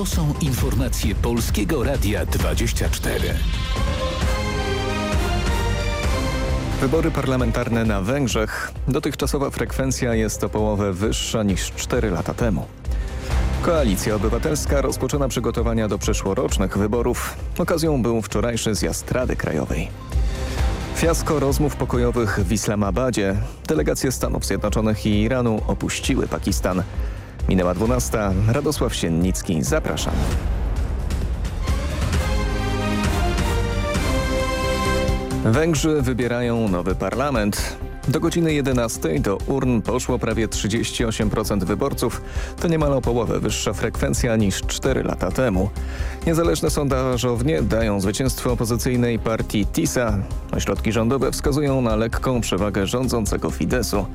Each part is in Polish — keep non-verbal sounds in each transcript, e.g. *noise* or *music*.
To są informacje Polskiego Radia 24. Wybory parlamentarne na Węgrzech. Dotychczasowa frekwencja jest o połowę wyższa niż 4 lata temu. Koalicja Obywatelska rozpoczyna przygotowania do przyszłorocznych wyborów. Okazją był wczorajszy zjazd Rady Krajowej. Fiasko rozmów pokojowych w Islamabadzie. Delegacje Stanów Zjednoczonych i Iranu opuściły Pakistan. Minęła 12. Radosław Siennicki. Zapraszam. Węgrzy wybierają nowy parlament. Do godziny 11 do urn poszło prawie 38% wyborców. To niemal o połowę wyższa frekwencja niż 4 lata temu. Niezależne sondażownie dają zwycięstwo opozycyjnej partii TISA. Ośrodki rządowe wskazują na lekką przewagę rządzącego Fidesu.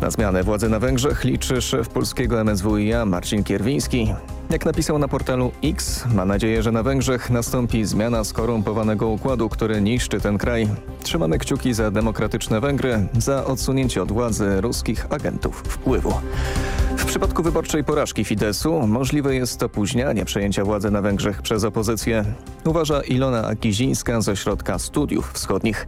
Na zmianę władzy na Węgrzech liczy szef polskiego MSWiA Marcin Kierwiński. Jak napisał na portalu X, ma nadzieję, że na Węgrzech nastąpi zmiana skorumpowanego układu, który niszczy ten kraj. Trzymamy kciuki za demokratyczne Węgry, za odsunięcie od władzy ruskich agentów wpływu. W przypadku wyborczej porażki Fidesu możliwe jest opóźnianie przejęcia władzy na Węgrzech przez opozycję, uważa Ilona Akizińska z Ośrodka Studiów Wschodnich.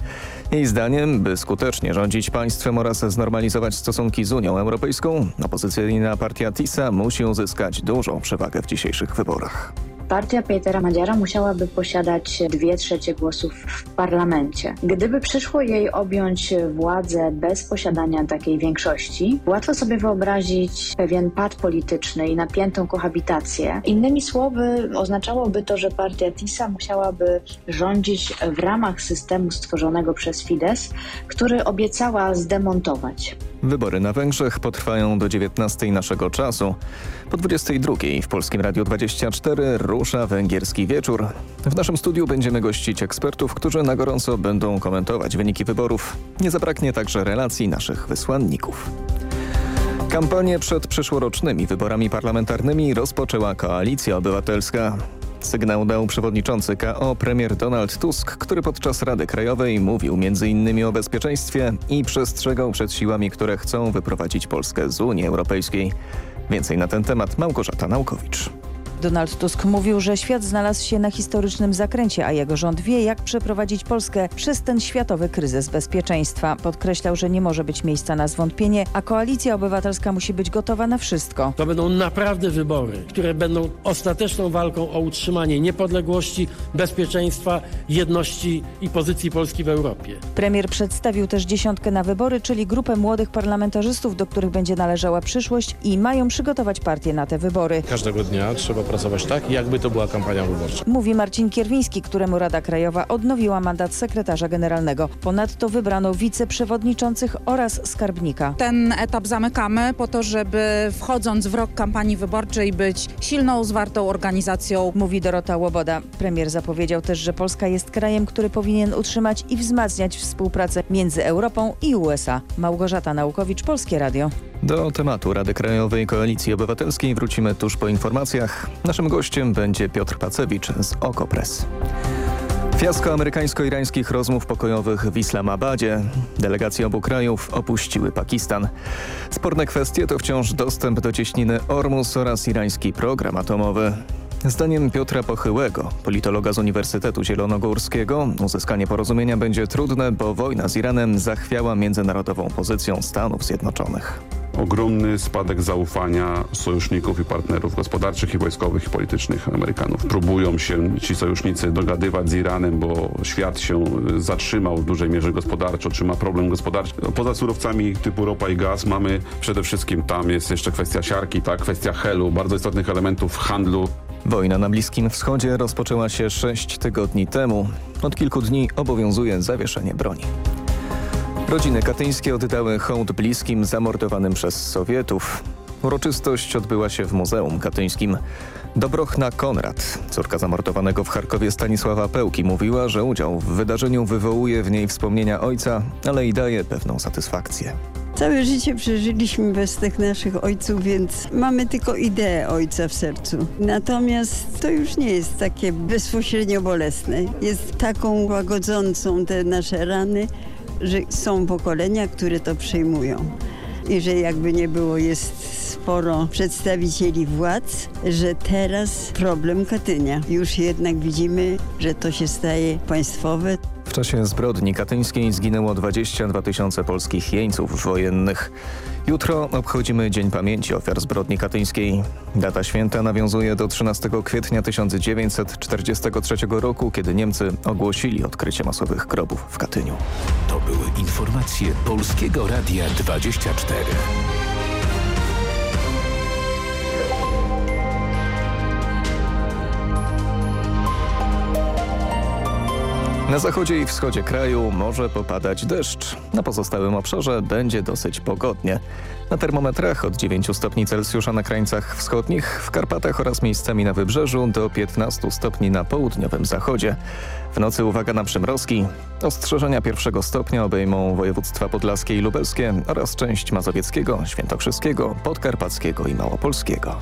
Jej zdaniem, by skutecznie rządzić państwem oraz znormalizować stosunki z Unią Europejską, opozycyjna partia TISA musi uzyskać dużą przewagę w dzisiejszych wyborach. Partia Petera Madziara musiałaby posiadać dwie trzecie głosów w parlamencie. Gdyby przyszło jej objąć władzę bez posiadania takiej większości, łatwo sobie wyobrazić pewien pad polityczny i napiętą kohabitację. Innymi słowy, oznaczałoby to, że partia TISA musiałaby rządzić w ramach systemu stworzonego przez Fidesz, który obiecała zdemontować. Wybory na Węgrzech potrwają do 19 naszego czasu. Po 22 w Polskim Radiu 24 rusza węgierski wieczór. W naszym studiu będziemy gościć ekspertów, którzy na gorąco będą komentować wyniki wyborów. Nie zabraknie także relacji naszych wysłanników. Kampanię przed przyszłorocznymi wyborami parlamentarnymi rozpoczęła Koalicja Obywatelska. Sygnał dał przewodniczący KO premier Donald Tusk, który podczas Rady Krajowej mówił m.in. o bezpieczeństwie i przestrzegał przed siłami, które chcą wyprowadzić Polskę z Unii Europejskiej. Więcej na ten temat Małgorzata Naukowicz. Donald Tusk mówił, że świat znalazł się na historycznym zakręcie, a jego rząd wie, jak przeprowadzić Polskę przez ten światowy kryzys bezpieczeństwa. Podkreślał, że nie może być miejsca na zwątpienie, a koalicja obywatelska musi być gotowa na wszystko. To będą naprawdę wybory, które będą ostateczną walką o utrzymanie niepodległości, bezpieczeństwa, jedności i pozycji Polski w Europie. Premier przedstawił też dziesiątkę na wybory, czyli grupę młodych parlamentarzystów, do których będzie należała przyszłość i mają przygotować partię na te wybory. Każdego dnia trzeba pracować tak, jakby to była kampania wyborcza. Mówi Marcin Kierwiński, któremu Rada Krajowa odnowiła mandat sekretarza generalnego. Ponadto wybrano wiceprzewodniczących oraz skarbnika. Ten etap zamykamy po to, żeby wchodząc w rok kampanii wyborczej być silną, zwartą organizacją. Mówi Dorota Łoboda. Premier zapowiedział też, że Polska jest krajem, który powinien utrzymać i wzmacniać współpracę między Europą i USA. Małgorzata Naukowicz, Polskie Radio. Do tematu Rady Krajowej Koalicji Obywatelskiej wrócimy tuż po informacjach. Naszym gościem będzie Piotr Pacewicz z Okopres. Fiasko amerykańsko-irańskich rozmów pokojowych w Islamabadzie. Delegacje obu krajów opuściły Pakistan. Sporne kwestie to wciąż dostęp do cieśniny Ormus oraz irański program atomowy. Zdaniem Piotra Pochyłego, politologa z Uniwersytetu Zielonogórskiego, uzyskanie porozumienia będzie trudne, bo wojna z Iranem zachwiała międzynarodową pozycją Stanów Zjednoczonych ogromny spadek zaufania sojuszników i partnerów gospodarczych i wojskowych i politycznych Amerykanów. Próbują się ci sojusznicy dogadywać z Iranem, bo świat się zatrzymał w dużej mierze gospodarczo, czy ma problem gospodarczy. Poza surowcami typu ropa i gaz mamy przede wszystkim tam jest jeszcze kwestia siarki, tak, kwestia helu, bardzo istotnych elementów handlu. Wojna na Bliskim Wschodzie rozpoczęła się sześć tygodni temu. Od kilku dni obowiązuje zawieszenie broni. Rodziny katyńskie oddały hołd bliskim zamordowanym przez Sowietów. Uroczystość odbyła się w Muzeum Katyńskim. Dobrochna Konrad, córka zamordowanego w Charkowie Stanisława Pełki, mówiła, że udział w wydarzeniu wywołuje w niej wspomnienia ojca, ale i daje pewną satysfakcję. Całe życie przeżyliśmy bez tych naszych ojców, więc mamy tylko ideę ojca w sercu. Natomiast to już nie jest takie bezpośrednio bolesne. Jest taką łagodzącą te nasze rany, że są pokolenia, które to przyjmują. I że jakby nie było, jest sporo przedstawicieli władz, że teraz problem Katynia. Już jednak widzimy, że to się staje państwowe. W czasie zbrodni katyńskiej zginęło 22 tysiące polskich jeńców wojennych. Jutro obchodzimy Dzień Pamięci Ofiar Zbrodni Katyńskiej. Data święta nawiązuje do 13 kwietnia 1943 roku, kiedy Niemcy ogłosili odkrycie masowych grobów w Katyniu. To były informacje Polskiego Radia 24. Na zachodzie i wschodzie kraju może popadać deszcz. Na pozostałym obszarze będzie dosyć pogodnie. Na termometrach od 9 stopni Celsjusza na krańcach wschodnich, w Karpatach oraz miejscami na wybrzeżu do 15 stopni na południowym zachodzie. W nocy uwaga na przymrozki. Ostrzeżenia pierwszego stopnia obejmą województwa podlaskie i lubelskie oraz część mazowieckiego, świętokrzyskiego, podkarpackiego i małopolskiego.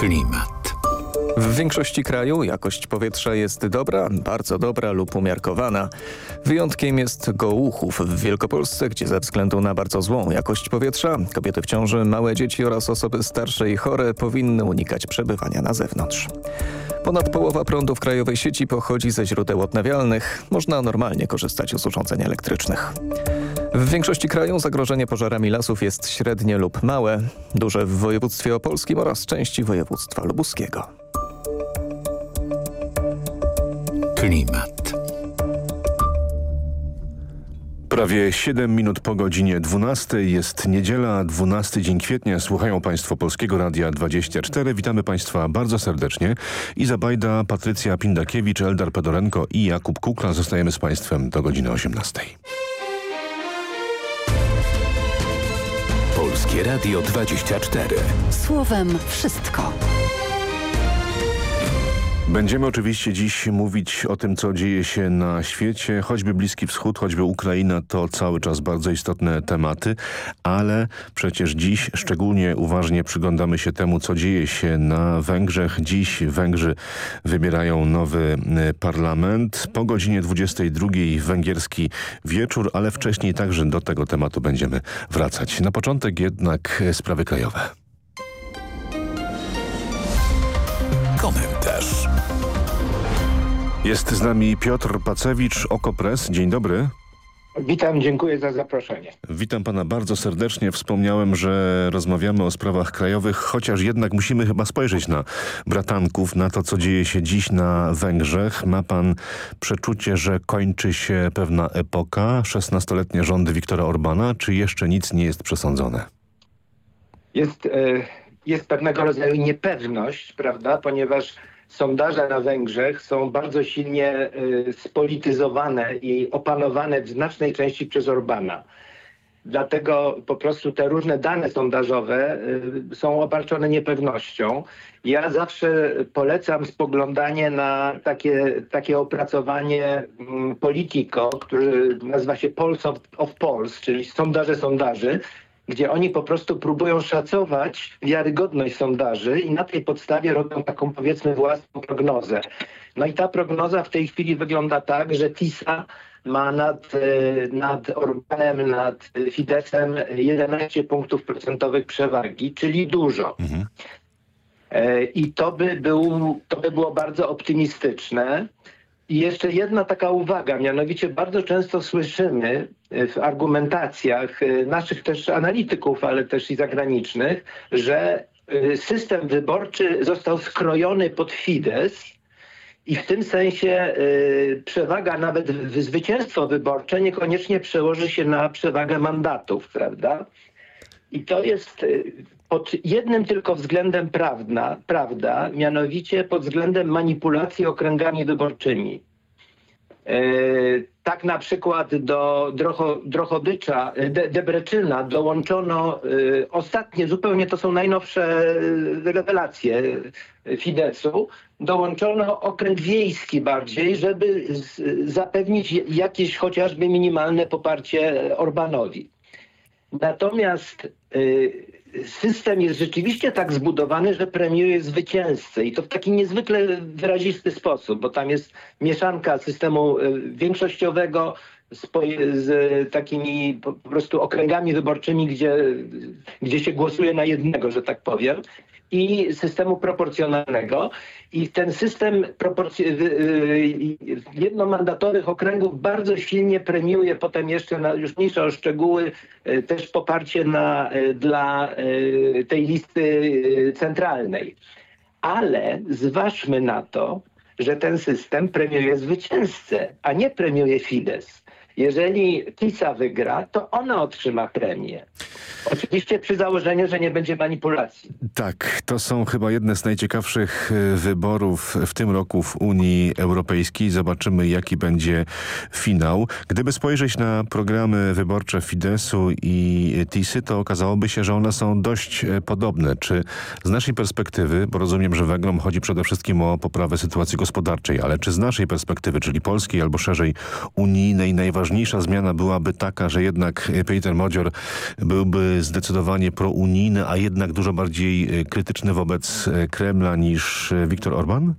Klimat. W większości kraju jakość powietrza jest dobra, bardzo dobra lub umiarkowana. Wyjątkiem jest Gołuchów w Wielkopolsce, gdzie ze względu na bardzo złą jakość powietrza kobiety w ciąży, małe dzieci oraz osoby starsze i chore powinny unikać przebywania na zewnątrz. Ponad połowa prądu w krajowej sieci pochodzi ze źródeł odnawialnych. Można normalnie korzystać z urządzeń elektrycznych. W większości kraju zagrożenie pożarami lasów jest średnie lub małe, duże w województwie opolskim oraz części województwa lubuskiego. Klimat. Prawie 7 minut po godzinie 12 jest niedziela, 12 dzień kwietnia. Słuchają Państwo Polskiego Radia 24. Witamy Państwa bardzo serdecznie. Iza Bajda, Patrycja Pindakiewicz, Eldar Pedorenko i Jakub Kukla. Zostajemy z Państwem do godziny 18. Polskie Radio 24. Słowem wszystko. Będziemy oczywiście dziś mówić o tym, co dzieje się na świecie, choćby Bliski Wschód, choćby Ukraina, to cały czas bardzo istotne tematy, ale przecież dziś szczególnie uważnie przyglądamy się temu, co dzieje się na Węgrzech. Dziś Węgrzy wybierają nowy e, parlament. Po godzinie 22 węgierski wieczór, ale wcześniej także do tego tematu będziemy wracać. Na początek jednak sprawy krajowe. Jest z nami Piotr Pacewicz, Okopres. Dzień dobry. Witam, dziękuję za zaproszenie. Witam pana bardzo serdecznie. Wspomniałem, że rozmawiamy o sprawach krajowych, chociaż jednak musimy chyba spojrzeć na bratanków, na to, co dzieje się dziś na Węgrzech. Ma pan przeczucie, że kończy się pewna epoka, 16-letnie rządy Viktora Orbana, czy jeszcze nic nie jest przesądzone? Jest, e, jest pewnego rodzaju niepewność, prawda, ponieważ sondaże na Węgrzech są bardzo silnie y, spolityzowane i opanowane w znacznej części przez Orbana. Dlatego po prostu te różne dane sondażowe y, są obarczone niepewnością. Ja zawsze polecam spoglądanie na takie, takie opracowanie um, Politico, który nazywa się Pulse of, of Polls, czyli sondaże sondaży, gdzie oni po prostu próbują szacować wiarygodność sondaży i na tej podstawie robią taką powiedzmy własną prognozę. No i ta prognoza w tej chwili wygląda tak, że TISA ma nad, e, nad Orbanem, nad Fidesem 11 punktów procentowych przewagi, czyli dużo. Mhm. E, I to by, był, to by było bardzo optymistyczne. I jeszcze jedna taka uwaga, mianowicie bardzo często słyszymy e, w argumentacjach e, naszych też analityków, ale też i zagranicznych, że e, system wyborczy został skrojony pod Fidesz i w tym sensie przewaga, nawet zwycięstwo wyborcze niekoniecznie przełoży się na przewagę mandatów, prawda? I to jest pod jednym tylko względem prawda, prawda, mianowicie pod względem manipulacji okręgami wyborczymi. E, tak na przykład do Drocho, Drochodycza, De, Debreczyna dołączono e, ostatnie, zupełnie to są najnowsze rewelacje Fidesu, dołączono okręg wiejski bardziej, żeby zapewnić jakieś chociażby minimalne poparcie Orbanowi. Natomiast system jest rzeczywiście tak zbudowany, że premiuje zwycięzcę i to w taki niezwykle wyrazisty sposób, bo tam jest mieszanka systemu e, większościowego, z, z takimi po prostu okręgami wyborczymi, gdzie, gdzie się głosuje na jednego, że tak powiem i systemu proporcjonalnego. I ten system jednomandatowych okręgów bardzo silnie premiuje potem jeszcze, na, już mniejsza o szczegóły, też poparcie na, dla tej listy centralnej. Ale zważmy na to, że ten system premiuje zwycięzcę, a nie premiuje Fidesz. Jeżeli TISA wygra, to ona otrzyma premię. Oczywiście przy założeniu, że nie będzie manipulacji. Tak, to są chyba jedne z najciekawszych e, wyborów w tym roku w Unii Europejskiej. Zobaczymy, jaki będzie finał. Gdyby spojrzeć na programy wyborcze Fideszu i TISy, to okazałoby się, że one są dość e, podobne. Czy z naszej perspektywy, bo rozumiem, że Węgrom chodzi przede wszystkim o poprawę sytuacji gospodarczej, ale czy z naszej perspektywy, czyli polskiej albo szerzej unijnej, najważniejsza zmiana byłaby taka, że jednak Peter Modzior byłby zdecydowanie prounijny, a jednak dużo bardziej e, krytyczny wobec e, Kremla niż e, Viktor Orban?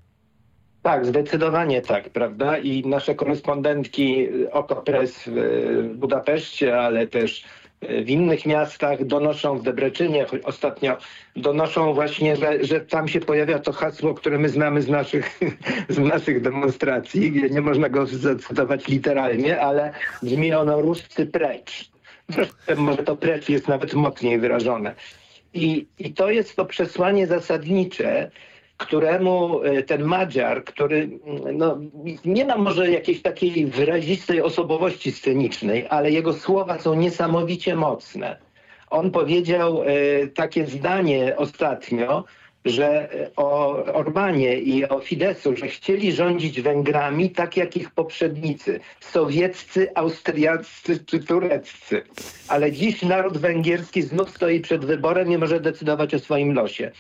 Tak, zdecydowanie tak, prawda? I nasze korespondentki Okopres w Budapeszcie, ale też w innych miastach donoszą w Debreczynie, ostatnio donoszą właśnie, że, że tam się pojawia to hasło, które my znamy z naszych, *laughs* z naszych demonstracji. Nie można go zacytować literalnie, ale brzmi ono ruscy precz. Może to precz jest nawet mocniej wyrażone. I, I to jest to przesłanie zasadnicze, któremu e, ten Madziar, który mm, no, nie ma może jakiejś takiej wyrazistej osobowości scenicznej, ale jego słowa są niesamowicie mocne. On powiedział e, takie zdanie ostatnio, że o Orbanie i o Fideszu, że chcieli rządzić Węgrami tak jak ich poprzednicy, sowieccy, austriaccy czy tureccy. Ale dziś naród węgierski znów stoi przed wyborem i może decydować o swoim losie.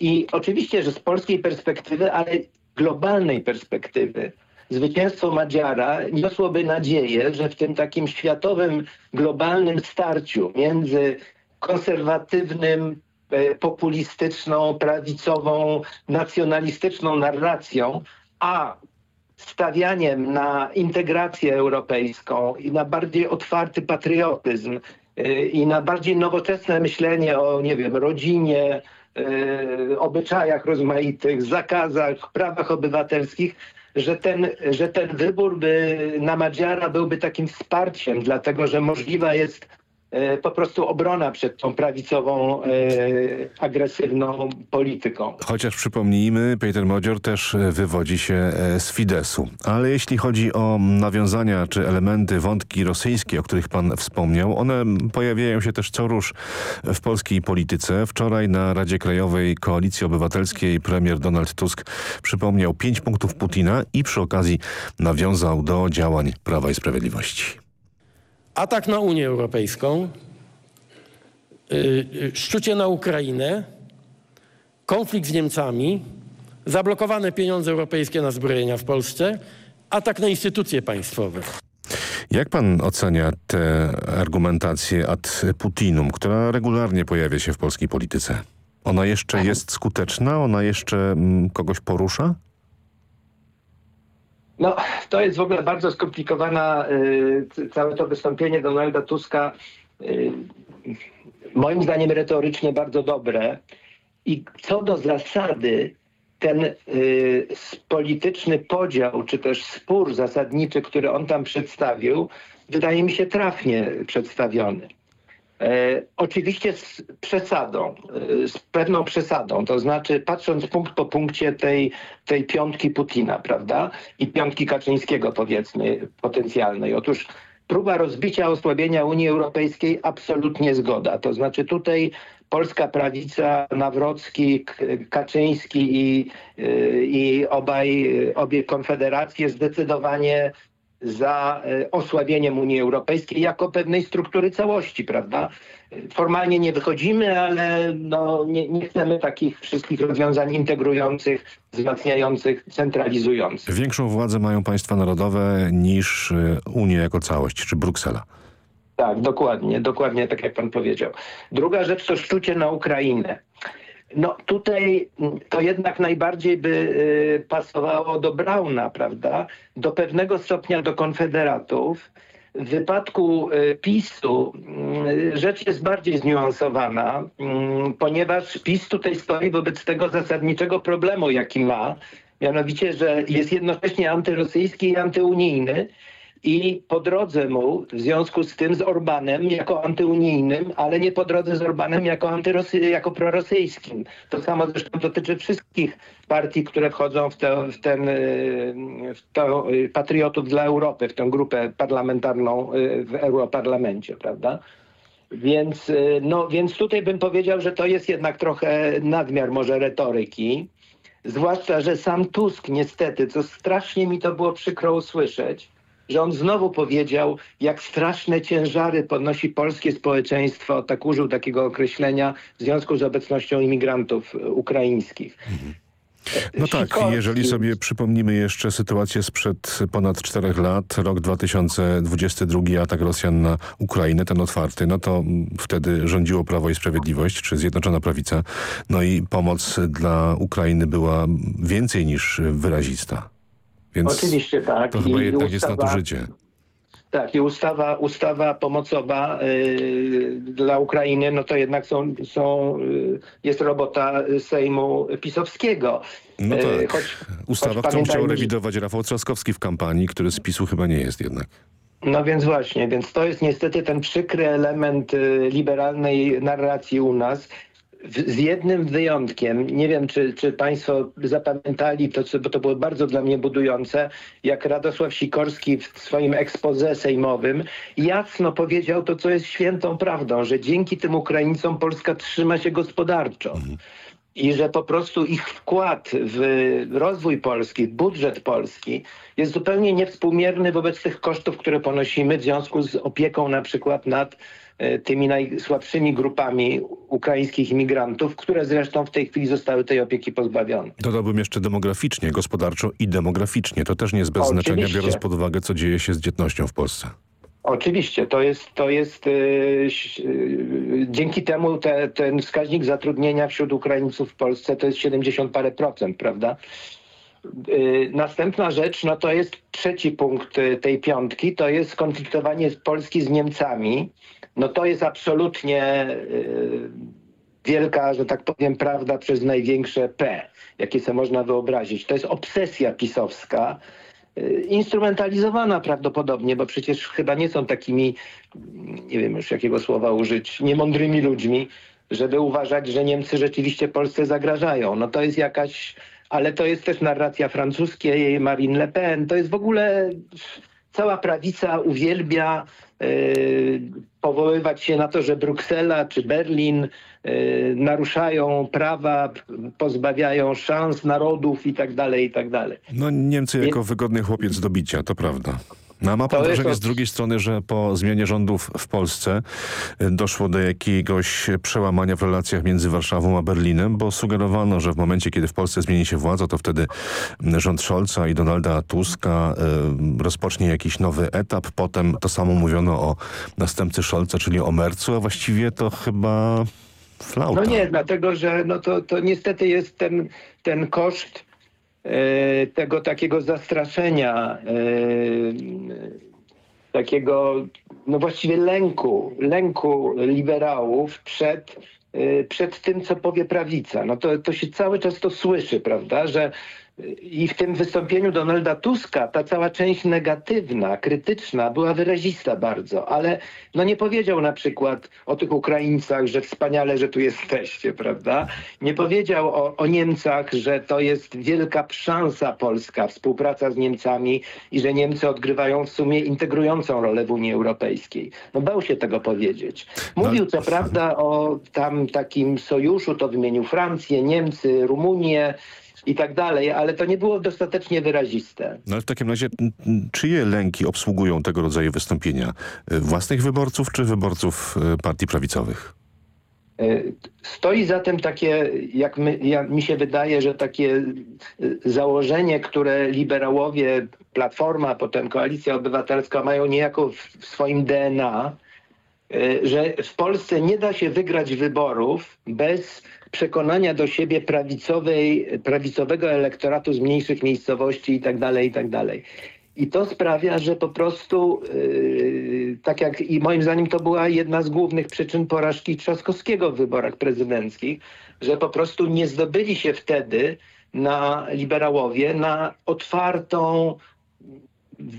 I oczywiście, że z polskiej perspektywy, ale globalnej perspektywy, zwycięstwo Madziara niosłoby nadzieję, że w tym takim światowym, globalnym starciu między konserwatywnym, e, populistyczną, prawicową, nacjonalistyczną narracją, a stawianiem na integrację europejską i na bardziej otwarty patriotyzm e, i na bardziej nowoczesne myślenie o, nie wiem, rodzinie, E, obyczajach rozmaitych, zakazach, prawach obywatelskich, że ten, że ten wybór by na Madziara byłby takim wsparciem, dlatego że możliwa jest po prostu obrona przed tą prawicową, e, agresywną polityką. Chociaż przypomnijmy, Peter Modzior też e, wywodzi się z Fidesu. Ale jeśli chodzi o nawiązania czy elementy, wątki rosyjskie, o których pan wspomniał, one pojawiają się też co rusz w polskiej polityce. Wczoraj na Radzie Krajowej Koalicji Obywatelskiej premier Donald Tusk przypomniał pięć punktów Putina i przy okazji nawiązał do działań Prawa i Sprawiedliwości atak na Unię Europejską, yy, szczucie na Ukrainę, konflikt z Niemcami, zablokowane pieniądze europejskie na zbrojenia w Polsce, atak na instytucje państwowe. Jak pan ocenia tę argumentację ad Putinum, która regularnie pojawia się w polskiej polityce? Ona jeszcze jest skuteczna? Ona jeszcze mm, kogoś porusza? No, to jest w ogóle bardzo skomplikowana y, całe to wystąpienie Donalda Tuska. Y, moim zdaniem retorycznie bardzo dobre. I co do zasady, ten y, polityczny podział, czy też spór zasadniczy, który on tam przedstawił, wydaje mi się trafnie przedstawiony. E, oczywiście z przesadą, e, z pewną przesadą, to znaczy patrząc punkt po punkcie tej, tej piątki Putina, prawda, i piątki Kaczyńskiego powiedzmy potencjalnej. Otóż próba rozbicia, osłabienia Unii Europejskiej absolutnie zgoda. To znaczy tutaj polska prawica, Nawrocki, Kaczyński i, e, i obaj, obie konfederacje zdecydowanie za e, osłabieniem Unii Europejskiej jako pewnej struktury całości, prawda? Formalnie nie wychodzimy, ale no, nie, nie chcemy takich wszystkich rozwiązań integrujących, wzmacniających, centralizujących. Większą władzę mają państwa narodowe niż e, Unia jako całość, czy Bruksela. Tak, dokładnie, dokładnie tak jak pan powiedział. Druga rzecz to szczucie na Ukrainę. No tutaj mm, to jednak najbardziej by y, pasowało do Brauna, prawda? Do pewnego stopnia do konfederatów. W wypadku y, PiSu y, rzecz jest bardziej zniuansowana, y, ponieważ PiS tutaj stoi wobec tego zasadniczego problemu, jaki ma, mianowicie, że jest jednocześnie antyrosyjski i antyunijny i po drodze mu w związku z tym z Orbanem jako antyunijnym, ale nie po drodze z Orbanem jako, antyrosy, jako prorosyjskim. To samo zresztą dotyczy wszystkich partii, które wchodzą w, w ten w to, patriotów dla Europy, w tę grupę parlamentarną w Europarlamencie, prawda? Więc, no, więc tutaj bym powiedział, że to jest jednak trochę nadmiar może retoryki. Zwłaszcza, że sam Tusk niestety, co strasznie mi to było przykro usłyszeć, że on znowu powiedział, jak straszne ciężary podnosi polskie społeczeństwo, tak użył takiego określenia w związku z obecnością imigrantów ukraińskich. Mhm. No tak, jeżeli sobie przypomnimy jeszcze sytuację sprzed ponad czterech lat, rok 2022, atak Rosjan na Ukrainę, ten otwarty, no to wtedy rządziło Prawo i Sprawiedliwość, czy Zjednoczona Prawica, no i pomoc dla Ukrainy była więcej niż wyrazista. Więc Oczywiście tak. To chyba I jednak ustawa, jest nadużycie. Tak, i ustawa, ustawa pomocowa y, dla Ukrainy, no to jednak są, są, y, jest robota Sejmu Pisowskiego. No Y, tak. choć, Ustawa, choć którą chciał rewidować Rafał Trzaskowski w kampanii, który z PiSu chyba nie jest jednak. No więc właśnie, więc to jest niestety ten przykry element y, liberalnej narracji u nas. Z jednym wyjątkiem, nie wiem czy, czy Państwo zapamiętali to, co, bo to było bardzo dla mnie budujące, jak Radosław Sikorski w swoim expose sejmowym jasno powiedział to, co jest świętą prawdą, że dzięki tym Ukraińcom Polska trzyma się gospodarczo. I że po prostu ich wkład w rozwój Polski, w budżet Polski jest zupełnie niewspółmierny wobec tych kosztów, które ponosimy w związku z opieką na przykład nad e, tymi najsłabszymi grupami ukraińskich imigrantów, które zresztą w tej chwili zostały tej opieki pozbawione. Dodałbym jeszcze demograficznie, gospodarczo i demograficznie. To też nie jest bez Oczywiście. znaczenia, biorąc pod uwagę, co dzieje się z dzietnością w Polsce. Oczywiście, to jest, to jest yy, yy, dzięki temu te, ten wskaźnik zatrudnienia wśród Ukraińców w Polsce to jest 70 parę procent, prawda? Yy, Następna rzecz, no to jest trzeci punkt y, tej piątki, to jest konfliktowanie Polski z Niemcami. No to jest absolutnie yy, wielka, że tak powiem, prawda przez największe P, jakie sobie można wyobrazić. To jest obsesja pisowska, y, instrumentalizowana prawdopodobnie, bo przecież chyba nie są takimi, nie wiem już jakiego słowa użyć, niemądrymi ludźmi, żeby uważać, że Niemcy rzeczywiście Polsce zagrażają. No to jest jakaś, ale to jest też narracja francuskiej, Marine Le Pen, to jest w ogóle cała prawica uwielbia powoływać się na to, że Bruksela czy Berlin y, naruszają prawa, pozbawiają szans narodów i tak dalej, i tak dalej. No Niemcy jako wygodny chłopiec do bicia, to prawda. No, a ma pan To wrażenie z drugiej strony, że po zmianie rządów w Polsce y, doszło do jakiegoś przełamania w relacjach między Warszawą a Berlinem, bo sugerowano, że w momencie, kiedy w Polsce zmieni się władza, to wtedy rząd Scholza i Donalda Tuska y, rozpocznie jakiś nowy etap. Potem to samo mówiono o następcy Scholza, czyli o Mercu, a właściwie to chyba flauta. No nie, dlatego że no to, to niestety jest ten, ten koszt tego takiego zastraszenia, e, takiego no właściwie lęku, lęku liberałów przed, e, przed tym, co powie prawica. No to, to się cały czas to słyszy, prawda, że i w tym wystąpieniu Donalda Tuska ta cała część negatywna, krytyczna była wyrazista bardzo, ale no nie powiedział na przykład o tych Ukraińcach, że wspaniale, że tu jesteście, prawda? Nie powiedział o, o Niemcach, że to jest wielka szansa polska, współpraca z Niemcami i że Niemcy odgrywają w sumie integrującą rolę w Unii Europejskiej. No bał się tego powiedzieć. Mówił co prawda o tam takim sojuszu, to wymienił Francję, Niemcy, Rumunię, i tak dalej, ale to nie było dostatecznie wyraziste. No ale w takim razie czyje lęki obsługują tego rodzaju wystąpienia? Y, Własnych wyborców czy wyborców y, partii prawicowych? Y, Stoi za tym takie, jak, my, jak mi się wydaje, że takie założenie, które liberałowie, Platforma, potem Koalicja Obywatelska mają niejako w, swoim DNA, że w Polsce nie da się wygrać wyborów bez przekonania do siebie prawicowej, prawicowego elektoratu z mniejszych miejscowości i tak dalej, i tak dalej. I to sprawia, że po prostu, yy, tak jak i moim zdaniem to była jedna z głównych przyczyn porażki Trzaskowskiego w wyborach prezydenckich, że po prostu nie zdobyli się wtedy na liberałowie na otwartą,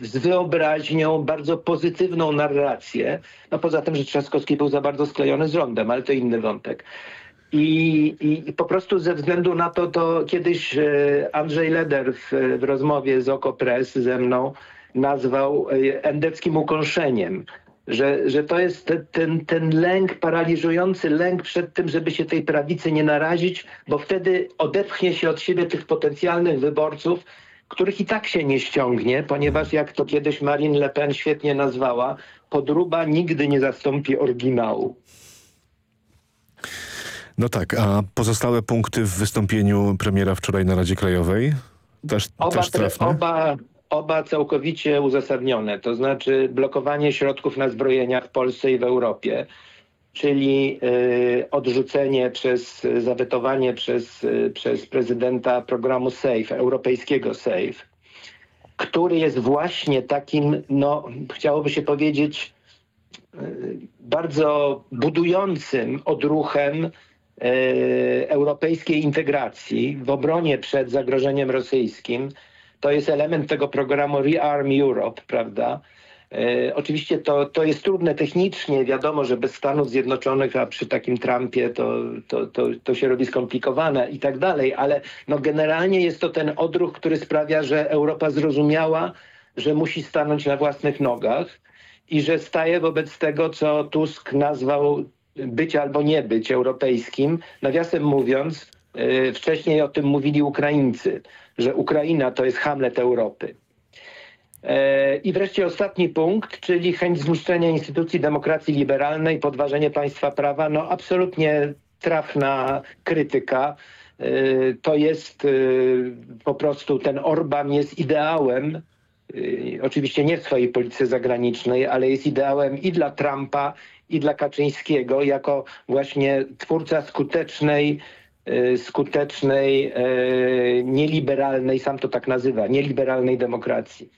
z wyobraźnią, bardzo pozytywną narrację. No poza tym, że Trzaskowski był za bardzo sklejony z rządem, ale to inny wątek. I, i, I, po prostu ze względu na to, to kiedyś e, Andrzej Leder w, w rozmowie z Okopres ze mną nazwał e, endeckim ukąszeniem. Że, że to jest te, ten, ten lęk, paraliżujący lęk przed tym, żeby się tej prawicy nie narazić, bo wtedy odepchnie się od siebie tych potencjalnych wyborców, których i tak się nie ściągnie, ponieważ jak to kiedyś Marine Le Pen świetnie nazwała, podruba nigdy nie zastąpi oryginału. No tak, a pozostałe punkty w wystąpieniu premiera wczoraj na Radzie Krajowej? Też, oba, też trafne? Oba, oba całkowicie uzasadnione, to znaczy blokowanie środków na zbrojenia w Polsce i w Europie, czyli y, odrzucenie przez, zawetowanie przez, y, przez prezydenta programu SAFE, europejskiego SAFE, który jest właśnie takim, no chciałoby się powiedzieć, y, bardzo budującym odruchem europejskiej integracji w obronie przed zagrożeniem rosyjskim. To jest element tego programu Rearm Europe, prawda? E, oczywiście to, to jest trudne technicznie, wiadomo, że bez Stanów Zjednoczonych, a przy takim Trumpie to, to, to, to się robi skomplikowane i tak dalej, ale no generalnie jest to ten odruch, który sprawia, że Europa zrozumiała, że musi stanąć na własnych nogach i że staje wobec tego, co Tusk nazwał być albo nie być europejskim. Nawiasem mówiąc, yy, wcześniej o tym mówili Ukraińcy, że Ukraina to jest Hamlet Europy. E, I wreszcie ostatni punkt, czyli chęć zniszczenia instytucji demokracji liberalnej, podważenie państwa prawa. No absolutnie trafna krytyka. E, to jest po prostu, ten Orban jest ideałem, oczywiście nie w swojej polityce zagranicznej, ale jest ideałem i dla Trumpa, i dla Kaczyńskiego, jako właśnie twórca skutecznej, skutecznej, nieliberalnej, sam to tak nazywa, nieliberalnej demokracji.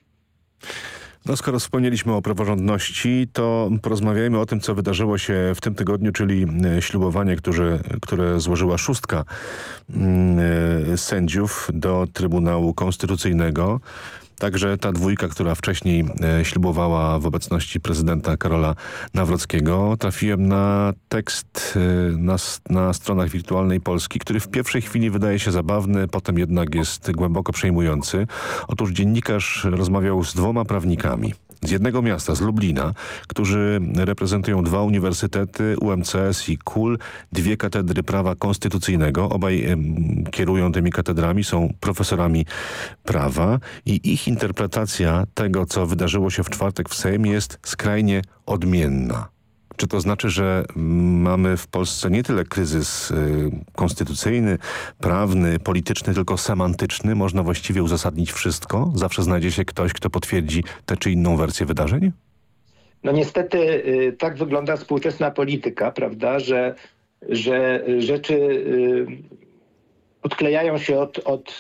No skoro wspomnieliśmy o praworządności, to porozmawiajmy o tym, co wydarzyło się w tym tygodniu, czyli e, ślubowanie, które, które złożyła szóstka mm, sędziów do Trybunału Konstytucyjnego. Także ta dwójka, która wcześniej e, ślubowała w obecności prezydenta Karola Nawrockiego. Trafiłem na tekst e, na, na stronach wirtualnej Polski, który w pierwszej chwili wydaje się zabawny, potem jednak jest głęboko przejmujący. Otóż dziennikarz rozmawiał z dwoma prawnikami z jednego miasta, z Lublina, którzy reprezentują dwa uniwersytety, UMCS i KUL, dwie katedry prawa konstytucyjnego. Obaj kierują tymi katedrami, są profesorami prawa i ich interpretacja tego, co wydarzyło się w czwartek w Sejmie jest skrajnie odmienna. Czy to znaczy, że mamy w Polsce nie tyle kryzys y, konstytucyjny, prawny, polityczny, tylko semantyczny? Można właściwie uzasadnić wszystko? Zawsze znajdzie się ktoś, kto potwierdzi tę czy inną wersję wydarzeń? No niestety y, tak wygląda współczesna polityka, prawda, że, że rzeczy y, odklejają się od, od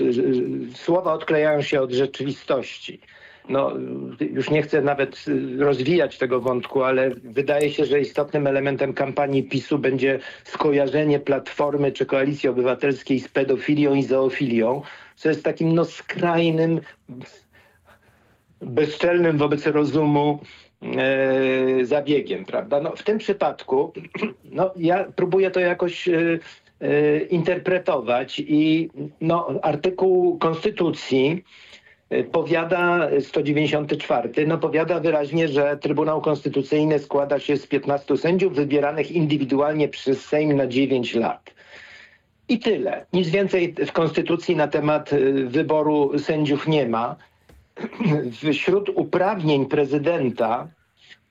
słowa odklejają się od rzeczywistości no, już nie chcę nawet rozwijać tego wątku, ale wydaje się, że istotnym elementem kampanii PiSu będzie skojarzenie Platformy czy Koalicji Obywatelskiej z pedofilią i zoofilią, co jest takim no, skrajnym, bezczelnym wobec rozumu e, zabiegiem, prawda? No, w tym przypadku no, ja próbuję to jakoś e, e, interpretować i no, artykuł Konstytucji Y, powiada 194, no powiada wyraźnie, że Trybunał Konstytucyjny składa się z 15 sędziów wybieranych indywidualnie przez Sejm na 9 lat. I tyle. Nic więcej w Konstytucji na temat y, wyboru sędziów nie ma. *clears throat* Wśród uprawnień prezydenta,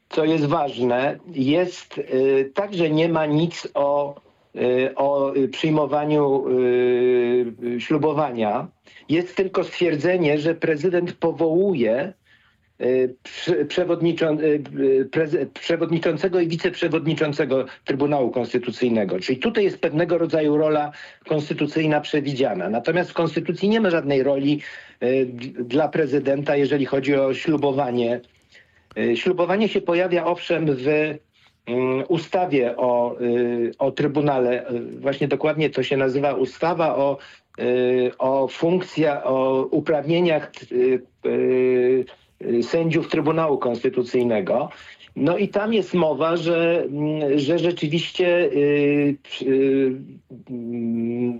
co jest ważne, jest y, także nie ma nic o Y, o przyjmowaniu y, ślubowania. Jest tylko stwierdzenie, że prezydent powołuje przewodniczącego i wiceprzewodniczącego Trybunału Konstytucyjnego. Czyli tutaj jest pewnego rodzaju rola konstytucyjna przewidziana. Natomiast w Konstytucji nie ma żadnej roli dla prezydenta, jeżeli chodzi o ślubowanie. Ślubowanie się pojawia owszem w ustawie o, o Trybunale, właśnie dokładnie to się nazywa ustawa o, o funkcjach, o uprawnieniach sędziów Trybunału Konstytucyjnego. No i tam jest mowa, że, mm, że rzeczywiście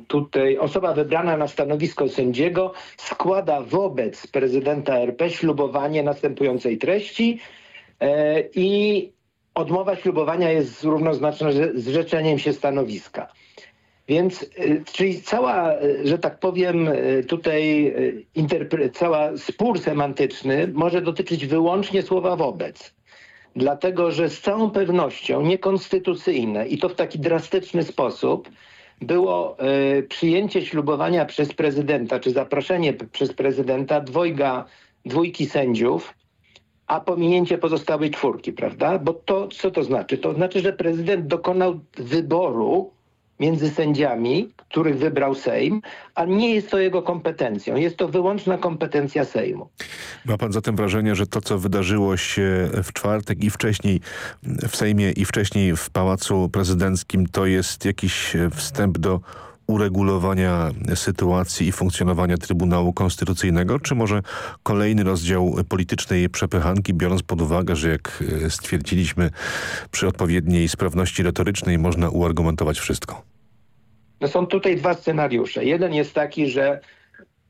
tutaj osoba wybrana na stanowisko sędziego składa wobec prezydenta RP ślubowanie następującej treści e, i odmowa ślubowania jest równoznaczna z zrzeczeniem się stanowiska. Więc, czyli cała, że tak powiem, tutaj cała spór semantyczny może dotyczyć wyłącznie słowa wobec. Dlatego, że z całą pewnością niekonstytucyjne i to w taki drastyczny sposób było y, przyjęcie ślubowania przez prezydenta, czy zaproszenie przez prezydenta dwojga, dwójki sędziów, a pominięcie pozostałej czwórki, prawda? Bo to, co to znaczy? To znaczy, że prezydent dokonał wyboru między sędziami, których wybrał Sejm, a nie jest to jego kompetencją. Jest to wyłączna kompetencja Sejmu. Ma pan zatem wrażenie, że to, co wydarzyło się w czwartek i wcześniej w Sejmie i wcześniej w Pałacu Prezydenckim, to jest jakiś wstęp do uregulowania sytuacji i funkcjonowania Trybunału Konstytucyjnego, czy może kolejny rozdział politycznej przepychanki, biorąc pod uwagę, że jak stwierdziliśmy przy odpowiedniej sprawności retorycznej można uargumentować wszystko? No są tutaj dwa scenariusze. Jeden jest taki, że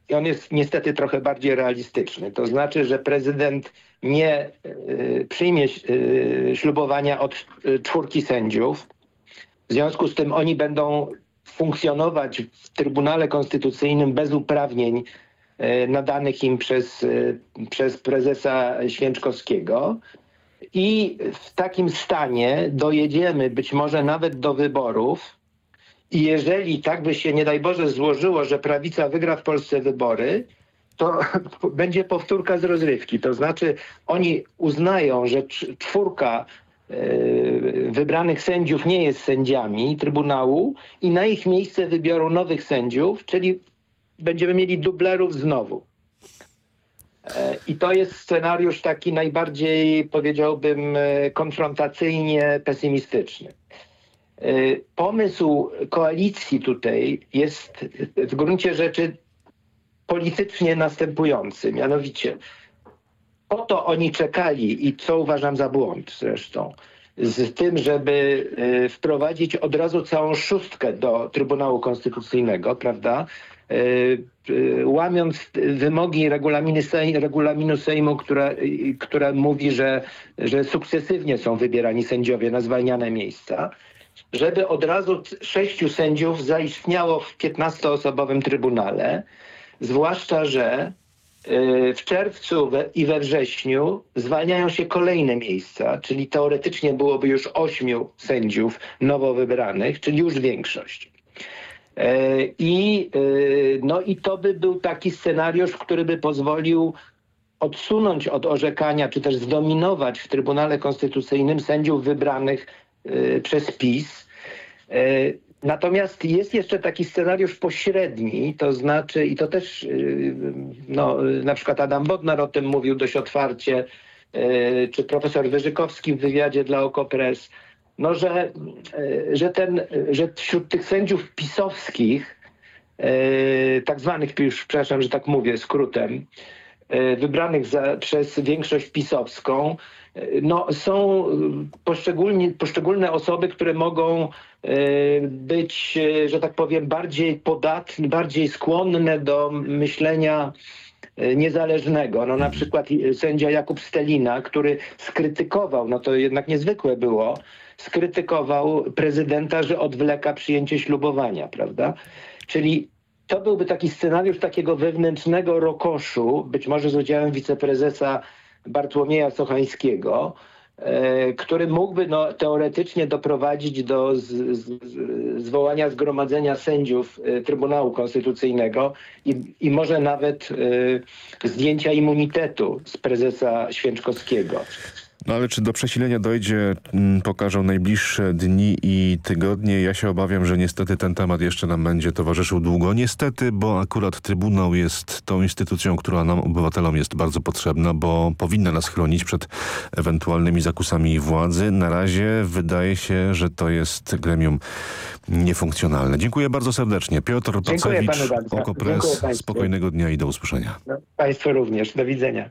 i on jest niestety trochę bardziej realistyczny. To znaczy, że prezydent nie y, przyjmie y, ślubowania od y, czwórki sędziów. W związku z tym oni będą funkcjonować w Trybunale Konstytucyjnym bez uprawnień nadanych im przez, przez prezesa Święczkowskiego. I w takim stanie dojedziemy być może nawet do wyborów, i jeżeli tak by się, nie daj Boże, złożyło, że prawica wygra w Polsce wybory, to *laughs* będzie powtórka z rozrywki. To znaczy oni uznają, że czwórka wybranych sędziów nie jest sędziami Trybunału i na ich miejsce wybiorą nowych sędziów, czyli będziemy mieli dublerów znowu. I to jest scenariusz taki najbardziej, powiedziałbym, konfrontacyjnie pesymistyczny. Pomysł koalicji tutaj jest w gruncie rzeczy politycznie następujący. Mianowicie po to oni czekali i co uważam za błąd zresztą, z tym, żeby wprowadzić od razu całą szóstkę do Trybunału Konstytucyjnego, prawda? Łamiąc wymogi regulaminu Sejmu, która, która mówi, że, że sukcesywnie są wybierani sędziowie na zwalniane miejsca żeby od razu sześciu sędziów zaistniało w 15-osobowym Trybunale, zwłaszcza, że w czerwcu i we wrześniu zwalniają się kolejne miejsca, czyli teoretycznie byłoby już ośmiu sędziów nowo wybranych, czyli już większość. I, no i to by był taki scenariusz, który by pozwolił odsunąć od orzekania, czy też zdominować w Trybunale Konstytucyjnym sędziów wybranych przez PiS. Natomiast jest jeszcze taki scenariusz pośredni, to znaczy, i to też no, na przykład Adam Bodnar o tym mówił dość otwarcie, czy profesor Wyżykowski w wywiadzie dla Okopres, no, że, że, ten, że wśród tych sędziów pisowskich, tak zwanych już, przepraszam, że tak mówię skrótem, wybranych za, przez większość pisowską, no, są poszczególne osoby, które mogą być, że tak powiem, bardziej podatne, bardziej skłonne do myślenia niezależnego. No na przykład sędzia Jakub Stelina, który skrytykował, no to jednak niezwykłe było, skrytykował prezydenta, że odwleka przyjęcie ślubowania, prawda? Czyli to byłby taki scenariusz takiego wewnętrznego rokoszu, być może z udziałem wiceprezesa Bartłomieja Sochańskiego, który mógłby no, teoretycznie doprowadzić do z, z, zwołania zgromadzenia sędziów e, Trybunału Konstytucyjnego i, i może nawet e, zdjęcia immunitetu z prezesa Święczkowskiego. No ale czy do przesilenia dojdzie, mm, pokażą najbliższe dni i tygodnie. Ja się obawiam, że niestety ten temat jeszcze nam będzie towarzyszył długo. Niestety, bo akurat Trybunał jest tą instytucją, która nam, obywatelom, jest bardzo potrzebna, bo powinna nas chronić przed ewentualnymi zakusami władzy. Na razie wydaje się, że to jest gremium niefunkcjonalne. Dziękuję bardzo serdecznie. Piotr Pacewicz, Okopres. Spokojnego dnia i do usłyszenia. No, państwu również. Do widzenia.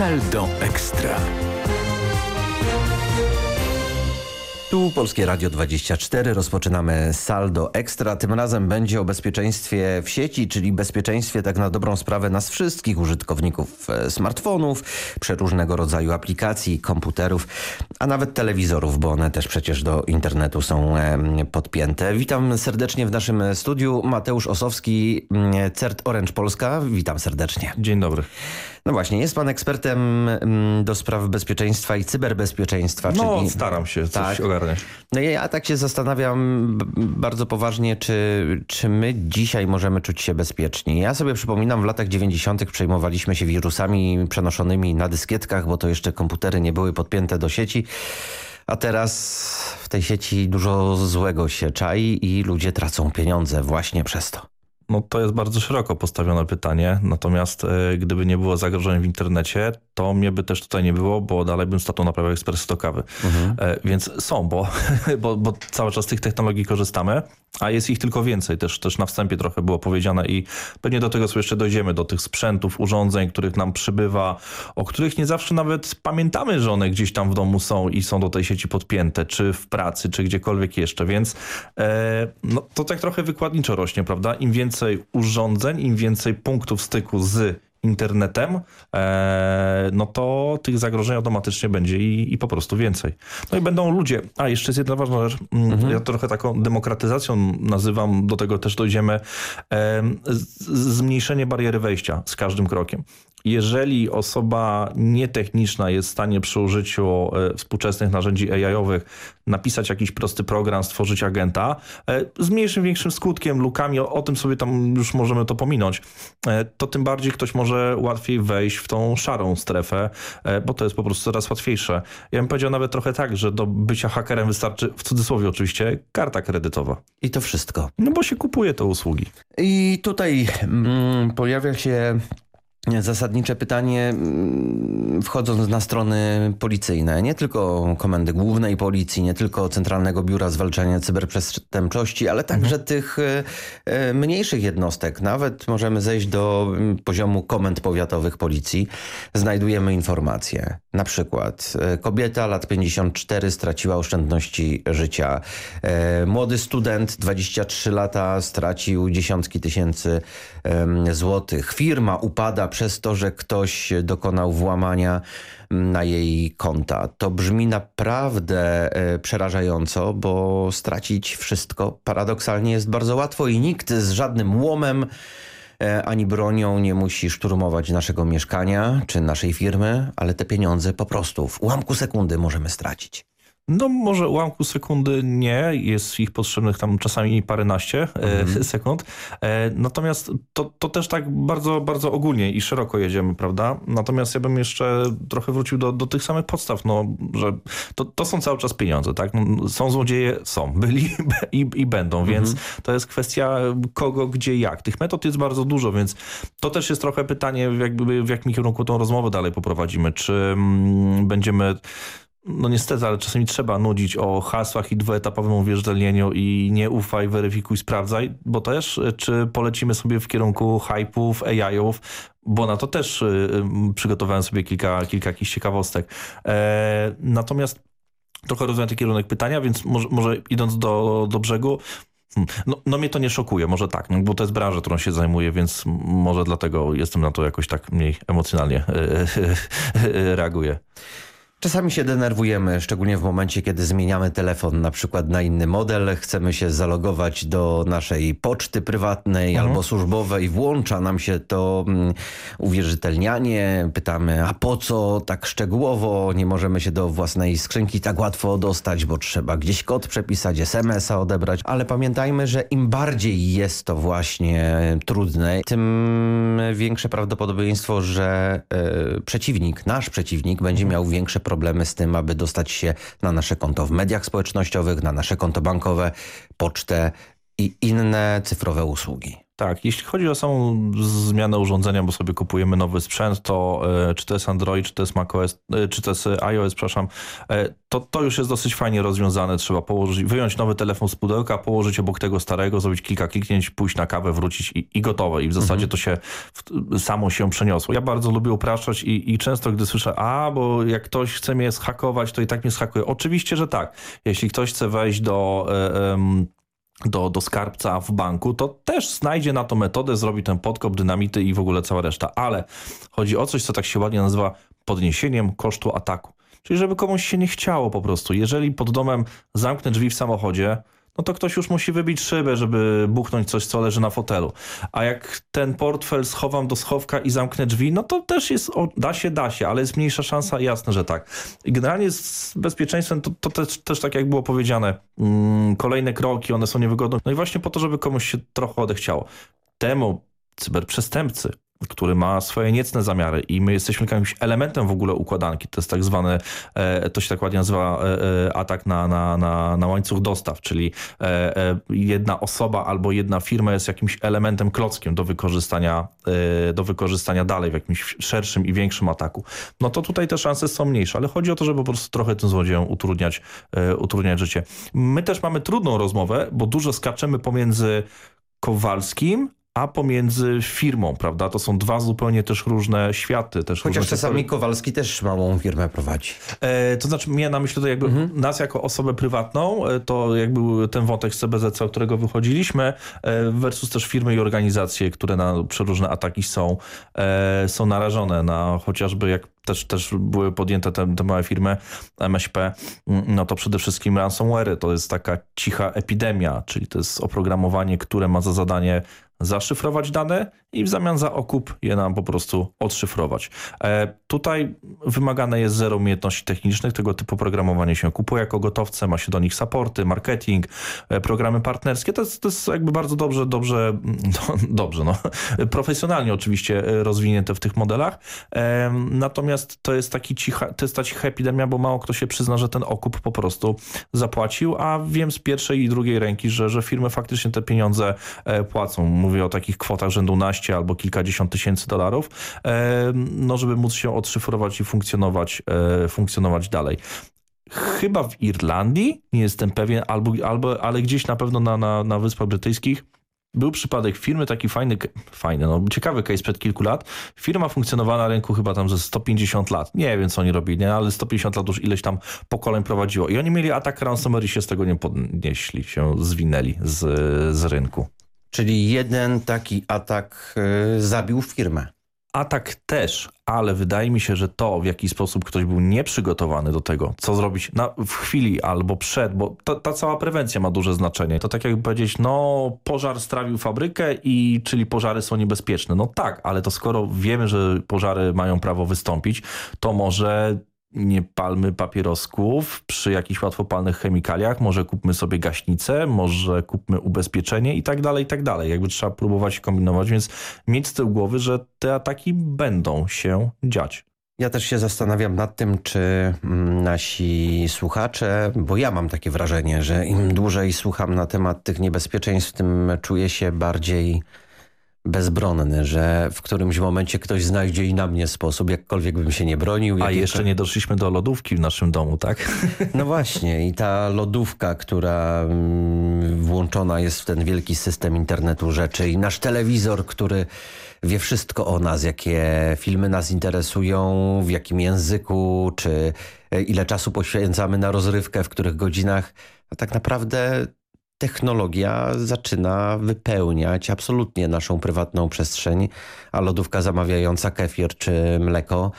Saldo Ekstra. Tu Polskie Radio 24. Rozpoczynamy saldo ekstra. Tym razem będzie o bezpieczeństwie w sieci, czyli bezpieczeństwie tak na dobrą sprawę nas wszystkich użytkowników e, smartfonów, przeróżnego rodzaju aplikacji, komputerów, a nawet telewizorów, bo one też przecież do internetu są podpięte. Witam serdecznie w naszym studiu. Mateusz Osowski, mm, CERT Orange Polska. Witam serdecznie. Dzień dobry. No właśnie, jest pan ekspertem mm, do spraw bezpieczeństwa i cyberbezpieczeństwa. No, czyli... staram się coś tak. ogarniać. No ja tak się zastanawiam bardzo poważnie, czy, czy my dzisiaj możemy czuć się bezpieczni. Ja sobie przypominam, w latach 90. przejmowaliśmy się wirusami przenoszonymi na dyskietkach, bo to jeszcze komputery nie były podpięte do sieci. A teraz w tej sieci dużo złego się czai i ludzie tracą pieniądze właśnie przez to. No to jest bardzo szeroko postawione pytanie, natomiast e, gdyby nie było zagrożeń w internecie, to mnie by też tutaj nie było, bo dalej bym statał na prawie ekspres stokowy. Mhm. E, więc są, bo, *laughs* bo, bo cały czas z tych technologii korzystamy, a jest ich tylko więcej. Też, też na wstępie trochę było powiedziane i pewnie do tego sobie jeszcze dojdziemy, do tych sprzętów, urządzeń, których nam przybywa, o których nie zawsze nawet pamiętamy, że one gdzieś tam w domu są i są do tej sieci podpięte, czy w pracy, czy gdziekolwiek jeszcze, więc e, no, to tak trochę wykładniczo rośnie, prawda? Im więcej urządzeń, im więcej punktów styku z internetem, e, no to tych zagrożeń automatycznie będzie i, i, po prostu więcej. No i będą ludzie. A jeszcze jest jedna ważna rzecz. Mm, mhm. Ja trochę taką demokratyzacją nazywam, do tego też dojdziemy, e, zmniejszenie bariery wejścia z każdym krokiem jeżeli osoba nietechniczna jest w stanie przy użyciu e, współczesnych narzędzi AI-owych napisać jakiś prosty program, stworzyć agenta, e, z mniejszym, większym skutkiem, lukami, o, o, tym sobie tam już możemy to pominąć, e, to tym bardziej ktoś może łatwiej wejść w tą szarą strefę, bo to jest po prostu coraz łatwiejsze. Ja bym powiedział nawet trochę tak, że do bycia hakerem wystarczy, w cudzysłowie oczywiście, karta kredytowa. I to wszystko. No bo się kupuje te usługi. I tutaj mm, pojawia się zasadnicze pytanie, mm, wchodząc na strony policyjne, nie tylko Komendy Głównej Policji, nie tylko Centralnego Biura Zwalczania Cyberprzestępczości, ale także mhm. tych e, e, mniejszych jednostek. Nawet możemy zejść do mm, poziomu komend powiatowych policji. Znajdujemy informacje. Na przykład e, kobieta lat 54 straciła oszczędności życia. Młody student, 23 lata, stracił dziesiątki tysięcy złotych. Firma upada przez to, że ktoś dokonał włamania na jej konta. To brzmi naprawdę e, przerażająco, bo stracić wszystko paradoksalnie jest bardzo łatwo i nikt z żadnym łomem e, ani bronią nie musi szturmować naszego mieszkania czy naszej firmy, ale te pieniądze po prostu w ułamku sekundy możemy stracić. No może ułamku sekundy nie, jest ich potrzebnych tam czasami paręnaście mm. *laughs* sekund. E, natomiast to, to też tak bardzo, bardzo ogólnie i szeroko jedziemy, prawda? Natomiast ja bym jeszcze trochę wrócił do, do tych samych podstaw, no, że to, to są cały czas pieniądze, tak? No, są złodzieje, są, *laughs* byli i, i będą, więc mm -hmm. to jest kwestia kogo, gdzie, jak. Tych metod jest bardzo dużo, więc to też jest trochę pytanie, jakby w jakim kierunku tą rozmowę dalej poprowadzimy. Czy mm, będziemy no niestety, ale czasami trzeba nudzić o hasłach i dwuetapowym uwierzytelnieniu i nie ufaj, weryfikuj, sprawdzaj, bo też czy polecimy sobie w kierunku hype'ów, AI-ów, bo na to też y, przygotowałem sobie kilka, kilka jakichś ciekawostek. E, natomiast trochę rozumiem ten kierunek pytania, więc może, może idąc do, do brzegu, hmm, no, no mnie to nie szokuje, może tak, no, bo to jest branża, którą się zajmuję, więc może dlatego jestem na to jakoś tak mniej emocjonalnie reaguję. Czasami się denerwujemy, szczególnie w momencie, kiedy zmieniamy telefon na przykład na inny model, chcemy się zalogować do naszej poczty prywatnej mhm. albo służbowej, włącza nam się to um, uwierzytelnianie, pytamy, a po co tak szczegółowo, nie możemy się do własnej skrzynki tak łatwo dostać, bo trzeba gdzieś kod przepisać, SMS-a odebrać, ale pamiętajmy, że im bardziej jest to właśnie trudne, tym większe prawdopodobieństwo, że e, przeciwnik, nasz przeciwnik będzie mhm. miał większe problemy z tym, aby dostać się na nasze konto w mediach społecznościowych, na nasze konto bankowe, pocztę i inne cyfrowe usługi. Tak, jeśli chodzi o samą zmianę urządzenia, bo sobie kupujemy nowy sprzęt, to e, czy to jest Android, czy to jest macOS, e, czy to jest iOS, przepraszam, e, to, to już jest dosyć fajnie rozwiązane. Trzeba położyć, wyjąć nowy telefon z pudełka, położyć obok tego starego, zrobić kilka kliknięć, pójść na kawę, wrócić i, i gotowe. I w zasadzie mhm. to się samo się przeniosło. Ja bardzo lubię upraszczać i, i często, gdy słyszę, a, bo jak ktoś chce mnie schakować, to i tak mnie schakuje. Oczywiście, że tak. Jeśli ktoś chce wejść do... Y, y, do, do skarbca w banku, to też znajdzie na to metodę, zrobi ten podkop, dynamity i w ogóle cała reszta. Ale chodzi o coś, co tak się ładnie nazywa podniesieniem kosztu ataku. Czyli żeby komuś się nie chciało po prostu. Jeżeli pod domem zamknę drzwi w samochodzie, no to ktoś już musi wybić szybę, żeby buchnąć coś, co leży na fotelu. A jak ten portfel schowam do schowka i zamknę drzwi, no to też jest, o, da się, da się, ale jest mniejsza szansa, jasne, że tak. I generalnie z bezpieczeństwem to, to też, też, tak jak było powiedziane, mm, kolejne kroki, one są niewygodne. No i właśnie po to, żeby komuś się trochę odechciało. Temu cyberprzestępcy który ma swoje niecne zamiary i my jesteśmy jakimś elementem w ogóle układanki. To jest tak zwany, e, to się tak ładnie nazywa e, e, atak na, na, na, na łańcuch dostaw, czyli jedna osoba albo jedna firma jest jakimś elementem klockiem do wykorzystania, do wykorzystania dalej w jakimś szerszym i większym ataku. No to tutaj te szanse są mniejsze, ale chodzi o to, żeby po prostu trochę tym złodziejom utrudniać, utrudniać życie. My też mamy trudną rozmowę, bo dużo skaczemy pomiędzy Kowalskim a pomiędzy firmą, prawda? To są dwa zupełnie też różne światy. Też Chociaż różne czasami sektory. Kowalski też małą firmę prowadzi. E, to znaczy mnie na myśli to jakby nas jako osobę prywatną, e, to jakby ten wątek z CBZ, od którego wychodziliśmy, e, versus też firmy i organizacje, które na przeróżne ataki są, e, są narażone na chociażby jak też, też były podjęte te, te małe firmy MŚP, mm, no to przede wszystkim ransomware to jest taka cicha epidemia, czyli to jest oprogramowanie, które ma za zadanie zaszyfrować dane i w zamian za okup je nam po prostu odszyfrować. E, tutaj wymagane jest zero umiejętności technicznych, tego typu programowanie się kupuje jako gotowce, ma się do nich supporty, marketing, e, programy partnerskie. To jest, to jest jakby bardzo dobrze, dobrze, *laughs* no, dobrze, no, *laughs* profesjonalnie oczywiście e, rozwinięte w tych modelach. Natomiast to jest taki cicha, to jest ta cicha epidemia, bo mało kto się przyzna, że ten okup po prostu zapłacił, a wiem z pierwszej i drugiej ręki, że, że firmy faktycznie te pieniądze płacą. Mówię o takich kwotach rzędu naście albo kilkadziesiąt tysięcy dolarów, e, no żeby móc się odszyfrować i funkcjonować, e, funkcjonować dalej. Chyba w Irlandii, nie jestem pewien, albo, albo, ale gdzieś na pewno na, na, na Wyspach Brytyjskich był przypadek firmy, taki fajny, fajny, no ciekawy case przed kilku lat. Firma funkcjonowała na rynku chyba tam ze 150 lat. Nie wiem, co oni robili, nie? ale 150 lat już ileś tam pokoleń prowadziło. I oni mieli atak ransomware i się z tego nie podnieśli, się zwinęli z, z rynku. Czyli jeden taki atak y, zabił firmę. Atak też, ale wydaje mi się, że to, w jaki sposób ktoś był nieprzygotowany do tego, co zrobić na, w chwili albo przed, bo ta, ta cała prewencja ma duże znaczenie. To tak jakby powiedzieć, no pożar strawił fabrykę i czyli pożary są niebezpieczne. No tak, ale to skoro wiemy, że pożary mają prawo wystąpić, to może nie palmy papierosków przy jakichś łatwopalnych chemikaliach, może kupmy sobie gaśnicę, może kupmy ubezpieczenie i tak dalej, i tak dalej. Jakby trzeba próbować kombinować, więc mieć z tyłu głowy, że te ataki będą się dziać. Ja też się zastanawiam nad tym, czy mm, nasi słuchacze, bo ja mam takie wrażenie, że im dłużej słucham na temat tych niebezpieczeństw, tym czuję się bardziej bezbronny, że w którymś momencie ktoś znajdzie i na mnie sposób, jakkolwiek bym się nie bronił. A jeszcze nie doszliśmy do lodówki w naszym domu, tak? *laughs* No właśnie i ta lodówka, która mm, włączona jest w ten wielki system internetu rzeczy i nasz telewizor, który wie wszystko o nas, jakie filmy nas interesują, w jakim języku, czy e, ile czasu poświęcamy na rozrywkę, w których godzinach. A tak naprawdę technologia zaczyna wypełniać absolutnie naszą prywatną przestrzeń, a lodówka zamawiająca kefir czy mleko,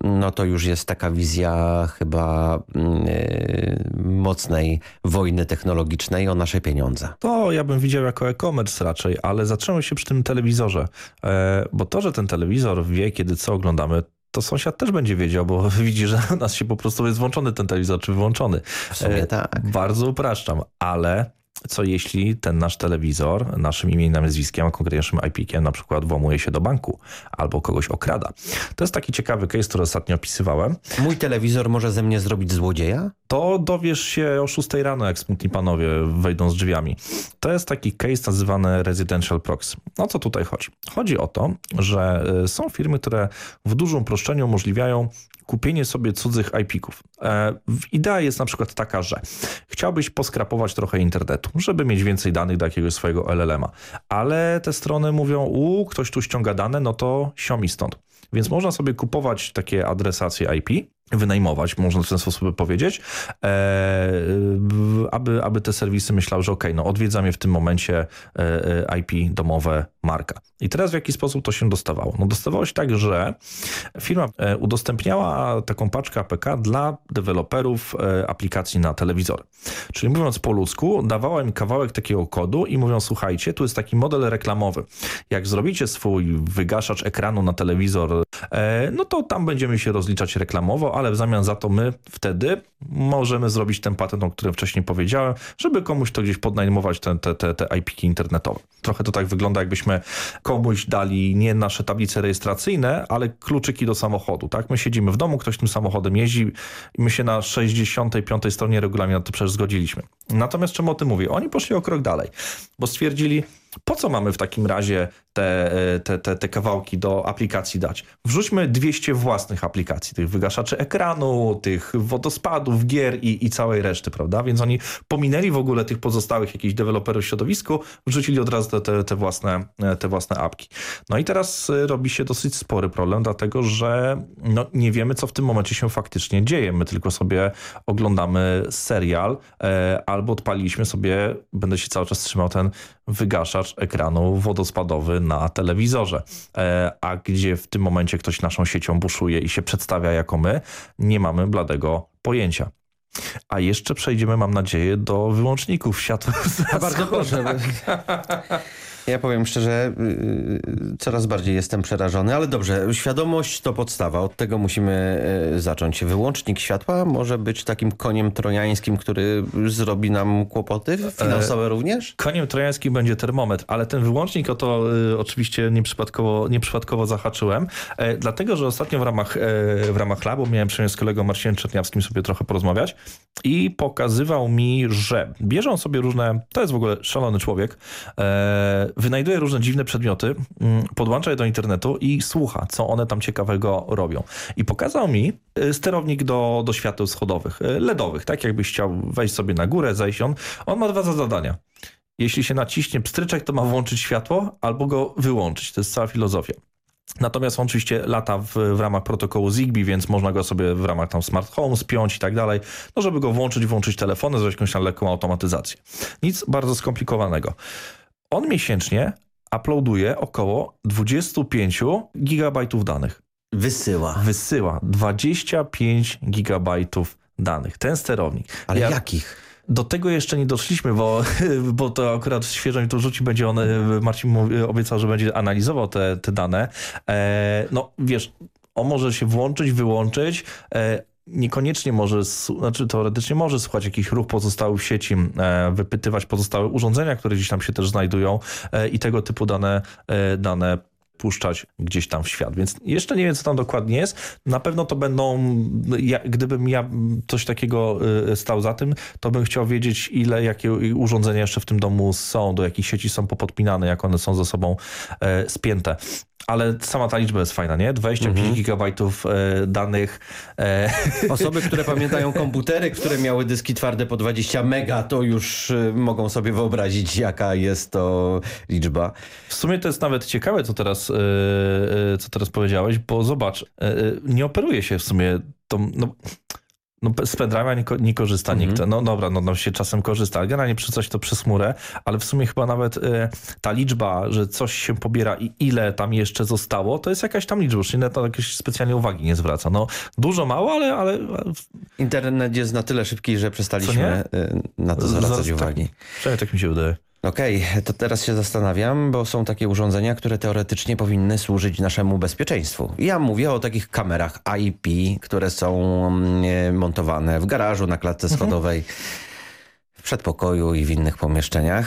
no to już jest taka wizja chyba yy, mocnej wojny technologicznej o nasze pieniądze. To ja bym widział jako e-commerce raczej, ale zatrzymaj się przy tym telewizorze, e, bo to, że ten telewizor wie, kiedy co oglądamy, to sąsiad też będzie wiedział, bo *laughs* widzi, że u nas się po prostu jest włączony ten telewizor, czy wyłączony. W sumie tak. Bardzo upraszczam, ale co jeśli ten nasz telewizor naszym imieniem, nazwiskiem, a konkretnie naszym IP-kiem na przykład włamuje się do banku albo kogoś okrada. To jest taki ciekawy case, który ostatnio opisywałem. Mój telewizor może ze mnie zrobić złodzieja? To dowiesz się o 6 rano, jak smutni panowie wejdą z drzwiami. To jest taki case nazywany residential proxy. O co tutaj chodzi? Chodzi o to, że y, są firmy, które w dużym uproszczeniu umożliwiają kupienie sobie cudzych IP-ków. E, idea jest na przykład taka, że chciałbyś poskrapować trochę internetu, żeby mieć więcej danych do jakiegoś swojego LLM-a, ale te strony mówią, u, ktoś tu ściąga dane, no to siomi stąd. Więc można sobie kupować takie adresacje IP, wynajmować, można w ten sposób powiedzieć, e, aby, aby te serwisy myślały, że ok, no odwiedza mnie w tym momencie e, IP domowe marka. I teraz w jaki sposób to się dostawało? No dostawało się tak, że firma e, udostępniała taką paczkę APK dla deweloperów e, aplikacji na telewizor. Czyli mówiąc po ludzku, dawała im kawałek takiego kodu i mówią, słuchajcie, tu jest taki model reklamowy. Jak zrobicie swój wygaszacz ekranu na telewizor, e, no to tam będziemy się rozliczać reklamowo, ale w zamian za to my wtedy możemy zrobić ten patent, o którym wcześniej powiedziałem, żeby komuś to gdzieś podnajmować te, te, te, te IP-ki internetowe. Trochę to tak wygląda, jakbyśmy komuś dali nie nasze tablice rejestracyjne, ale kluczyki do samochodu. Tak? My siedzimy w domu, ktoś tym samochodem jeździ i my się na 65. stronie regulaminu to przecież zgodziliśmy. Natomiast czemu o tym mówię? Oni poszli o krok dalej, bo stwierdzili, po co mamy w takim razie te, te, te, te kawałki do aplikacji dać? Wrzućmy 200 własnych aplikacji, tych wygaszaczy ekranu, tych wodospadów, gier i, i całej reszty, prawda? Więc oni pominęli w ogóle tych pozostałych jakichś deweloperów w środowisku, wrzucili od razu te, te, własne, te własne apki. No i teraz y, robi się dosyć spory problem, dlatego że no, nie wiemy, co w tym momencie się faktycznie dzieje. My tylko sobie oglądamy serial e, albo odpaliliśmy sobie, będę się cały czas trzymał ten wygaszacz ekranu wodospadowy na telewizorze. E, a gdzie w tym momencie ktoś naszą siecią buszuje i się przedstawia jako my, nie mamy bladego pojęcia. A jeszcze przejdziemy, mam nadzieję, do wyłączników światła. Bardzo proszę. *laughs* Ja powiem szczerze, yy, coraz bardziej jestem przerażony, ale dobrze, świadomość to podstawa, od tego musimy yy, zacząć. Wyłącznik światła może być takim koniem trojańskim, który zrobi nam kłopoty finansowe e, również? Koniem trojańskim będzie termometr, ale ten wyłącznik o to oczywiście nieprzypadkowo, nieprzypadkowo zahaczyłem, e, dlatego, że ostatnio w ramach, e, w ramach labu miałem przyjemność z kolegą Marcinem Czerniawskim sobie trochę porozmawiać i pokazywał mi, że bierze sobie różne, to jest w ogóle szalony człowiek, wynajduje różne dziwne przedmioty, mm, podłącza je do internetu i słucha, co one tam ciekawego robią. I pokazał mi y, sterownik do, do świateł schodowych, y, LEDowych, tak jakbyś chciał wejść sobie na górę, zejść on. On ma dwa zadania. Jeśli się naciśnie pstryczek, to ma włączyć światło albo go wyłączyć. To jest cała filozofia. Natomiast on oczywiście lata w, w, ramach protokołu Zigbee, więc można go sobie w ramach tam smart home spiąć i tak dalej, no żeby go włączyć, włączyć telefony, zrobić jakąś lekką automatyzację. Nic bardzo skomplikowanego. On miesięcznie uploaduje około 25 gigabajtów danych. Wysyła. Wysyła 25 gigabajtów danych. Ten sterownik. Ale ja... jakich? Do tego jeszcze nie doszliśmy, bo, *laughs* bo to akurat świeżo mi tu rzuci, będzie on, Marcin obiecał, że będzie analizował te, te dane. E, no wiesz, on może się włączyć, wyłączyć, e, niekoniecznie może, znaczy teoretycznie może słuchać jakiś ruch pozostały w sieci, e, wypytywać pozostałe urządzenia, które gdzieś tam się też znajdują e, i tego typu dane, e, dane puszczać gdzieś tam w świat. Więc jeszcze nie wiem, co tam dokładnie jest. Na pewno to będą, ja, gdybym ja coś takiego stał za tym, to bym chciał wiedzieć, ile, jakie urządzenia jeszcze w tym domu są, do jakich sieci są popodpinane, jak one są ze sobą spięte ale sama ta liczba jest fajna, nie? 25 mhm. gigabajtów e, danych. E... *laughs* Osoby, które pamiętają komputery, które miały dyski twarde po 20 mega, to już e, mogą sobie wyobrazić, jaka jest to liczba. W sumie to jest nawet ciekawe, co teraz, e, e co teraz powiedziałeś, bo zobacz, e, nie operuje się w sumie tą... No, no, z pendrive'a nie, nie, korzysta mhm. nikt. No dobra, no, no się czasem korzysta, ale generalnie przy coś to przez chmurę, ale w sumie chyba nawet y, ta liczba, że coś się pobiera i ile tam jeszcze zostało, to jest jakaś tam liczba, już nie na to jakieś specjalnie uwagi nie zwraca. No dużo, mało, ale... ale... Internet jest na tyle szybki, że przestaliśmy y, na to zwracać Zaraz, uwagi. Tak, tak mi się wydaje. Okej, okay, to teraz się zastanawiam, bo są takie urządzenia, które teoretycznie powinny służyć naszemu bezpieczeństwu. Ja mówię o takich kamerach IP, które są mm, montowane w garażu, na klatce mhm. schodowej, w przedpokoju i w innych pomieszczeniach.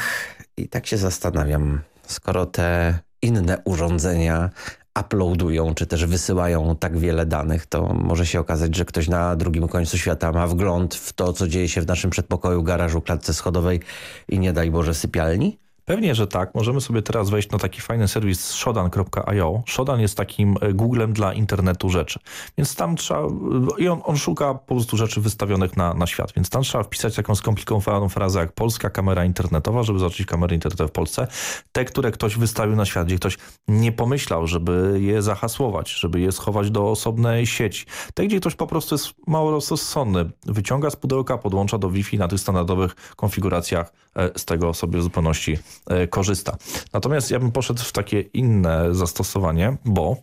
I tak się zastanawiam, skoro te inne urządzenia uploadują, czy też wysyłają tak wiele danych, to może się okazać, że ktoś na drugim końcu świata ma wgląd w to, co dzieje się w naszym przedpokoju, garażu, klatce schodowej i nie daj Boże sypialni? Pewnie, że tak. Możemy sobie teraz wejść na taki fajny serwis shodan.io. Shodan jest takim e, Googlem dla internetu rzeczy. Więc tam trzeba... E, I on, on szuka po prostu rzeczy wystawionych na, na świat. Więc tam trzeba wpisać taką skomplikowaną frazę jak polska kamera internetowa, żeby zobaczyć kamery internetowe w Polsce. Te, które ktoś wystawił na świat, gdzie ktoś nie pomyślał, żeby je zahasłować, żeby je schować do osobnej sieci. Te, gdzie ktoś po prostu jest mało rozsądny. Wyciąga z pudełka, podłącza do Wi-Fi na tych standardowych konfiguracjach. E, z tego sobie w zupełności korzysta. Natomiast ja bym poszedł w takie inne zastosowanie, bo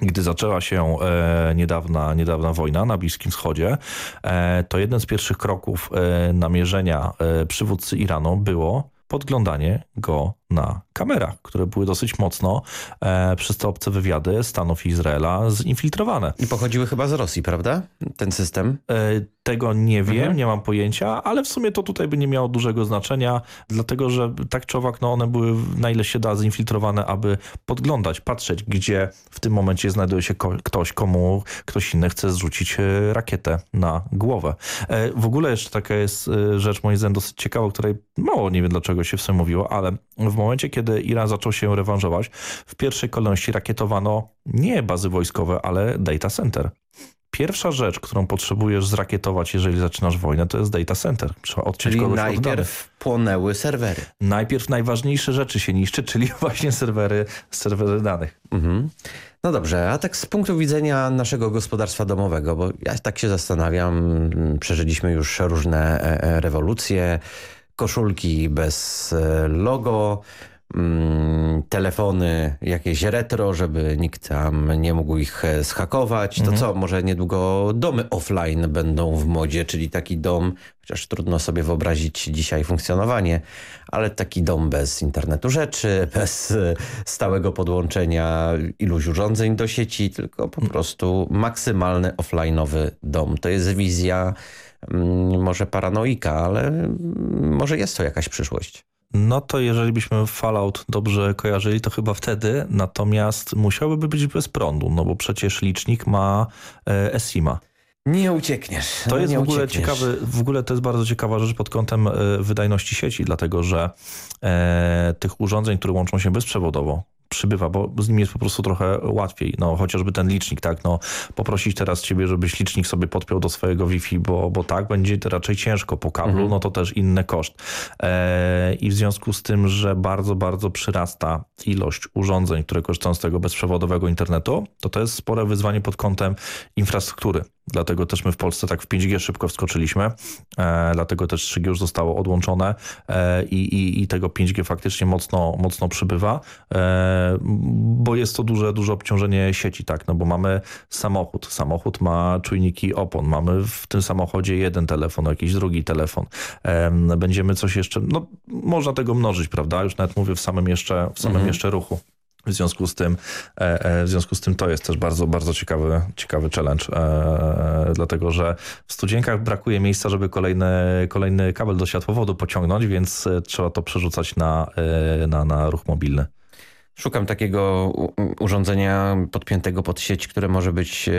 gdy zaczęła się e, niedawna, niedawna wojna na Bliskim Wschodzie, e, to jeden z pierwszych kroków e, namierzenia e, przywódcy Iranu było podglądanie go na kamerach, które były dosyć mocno e, przez te obce wywiady Stanów i Izraela zinfiltrowane. I pochodziły chyba z Rosji, prawda? Ten system? E, tego nie wiem, Mhm. nie mam pojęcia, ale w sumie to tutaj by nie miało dużego znaczenia, dlatego że tak czy owak, no one były na ile się da zinfiltrowane, aby podglądać, patrzeć, gdzie w tym momencie znajduje się ko ktoś, komu ktoś inny chce zrzucić e, rakietę na głowę. E, w ogóle jeszcze taka jest e, rzecz moim zdaniem dosyć ciekawa, o której mało nie wiem dlaczego się w sumie mówiło, ale w momencie, kiedy Iran zaczął się rewanżować, w pierwszej kolejności rakietowano nie bazy wojskowe, ale data center. Pierwsza rzecz, którą potrzebujesz zrakietować, jeżeli zaczynasz wojnę, to jest data center. Trzeba odciąć Czyli kogoś od danych. najpierw płonęły serwery. Najpierw najważniejsze rzeczy się niszczy, czyli *laughs* właśnie serwery, serwery danych. Mhm. No dobrze, a tak z punktu widzenia naszego gospodarstwa domowego, bo ja tak się zastanawiam, mm, przeżyliśmy już różne e, e, rewolucje, koszulki bez e, logo, mm, telefony jakieś retro, żeby nikt tam nie mógł ich e, zhakować. To Mhm. co, może niedługo domy offline będą w modzie, czyli taki dom, chociaż trudno sobie wyobrazić dzisiaj funkcjonowanie, ale taki dom bez internetu rzeczy, *laughs* bez e, stałego podłączenia iluś urządzeń do sieci, tylko po prostu maksymalny offline'owy dom. To jest wizja mm, może paranoika, ale mm, może jest to jakaś przyszłość. No to jeżeli byśmy Fallout dobrze kojarzyli, to chyba wtedy, natomiast musiałby być bez prądu, no bo przecież licznik ma e, eSIM-a. Nie uciekniesz. To no jest w ogóle uciekniesz. ciekawy, w ogóle to jest bardzo ciekawa rzecz pod kątem e, wydajności sieci, dlatego że e, tych urządzeń, które łączą się bezprzewodowo, przybywa, bo z nimi jest po prostu trochę łatwiej. No chociażby ten licznik, tak, no poprosić teraz ciebie, żebyś licznik sobie podpiął do swojego Wi-Fi, bo, bo tak będzie to raczej ciężko po kablu, Mhm. no to też inny koszt. E, I w związku z tym, że bardzo, bardzo przyrasta ilość urządzeń, które korzystają z tego bezprzewodowego internetu, to to jest spore wyzwanie pod kątem infrastruktury. Dlatego też my w Polsce tak w 5G szybko wskoczyliśmy, e, dlatego też 3G już zostało odłączone e, i, i, tego 5G faktycznie mocno, mocno przybywa, e, bo jest to duże, duże obciążenie sieci, tak, no bo mamy samochód, samochód ma czujniki opon, mamy w tym samochodzie jeden telefon, jakiś drugi telefon, e, będziemy coś jeszcze, no można tego mnożyć, prawda, już nawet mówię w samym jeszcze, w samym Mhm. jeszcze ruchu. W związku z tym, e, e, w związku z tym to jest też bardzo, bardzo ciekawy, ciekawy challenge, e, dlatego że w studzienkach brakuje miejsca, żeby kolejny, kolejny kabel do światłowodu pociągnąć, więc trzeba to przerzucać na, na, na ruch mobilny. Szukam takiego urządzenia podpiętego pod sieć, które może być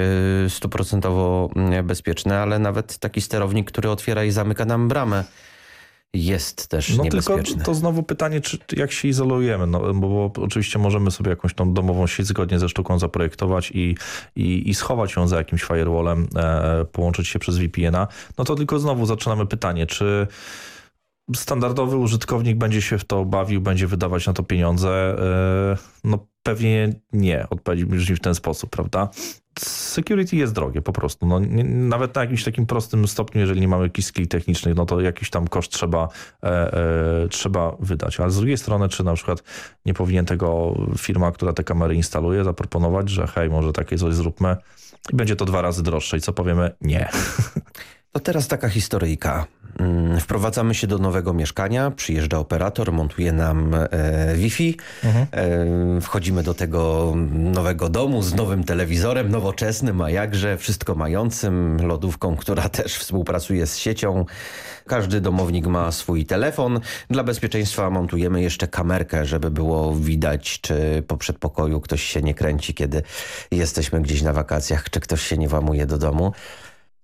stuprocentowo mm, bezpieczne, ale nawet taki sterownik, który otwiera i zamyka nam bramę jest też No tylko niebezpieczny. to znowu pytanie, czy jak się izolujemy, no, bo, bo oczywiście możemy sobie jakąś tą domową sieć zgodnie ze sztuką zaprojektować i, i, i schować ją za jakimś firewallem, e, połączyć się przez VPN-a, no to tylko znowu zaczynamy pytanie, czy standardowy użytkownik będzie się w to bawił, będzie wydawać na to pieniądze? E, No pewnie nie, odpowiedź brzmi w ten sposób, prawda? Security jest drogie po prostu. No, nie, nawet na jakimś takim prostym stopniu, jeżeli nie mamy jakichś skill technicznych, no to jakiś tam koszt trzeba, e, e, trzeba wydać. Ale z drugiej strony, czy na przykład nie powinien tego firma, która te kamery instaluje, zaproponować, że hej, może takie coś zróbmy i będzie to dwa razy droższe i co powiemy? Nie. *laughs* To teraz taka historyjka. Mm, Wprowadzamy się do nowego mieszkania, przyjeżdża operator, montuje nam e, Wi-Fi, e, wchodzimy do tego nowego domu z nowym telewizorem, nowoczesnym, a jakże, wszystko mającym, lodówką, która *laughs* też współpracuje z siecią. Każdy domownik ma swój telefon. Dla bezpieczeństwa montujemy jeszcze kamerkę, żeby było widać, czy po przedpokoju ktoś się nie kręci, kiedy jesteśmy gdzieś na wakacjach, czy ktoś się nie włamuje do domu.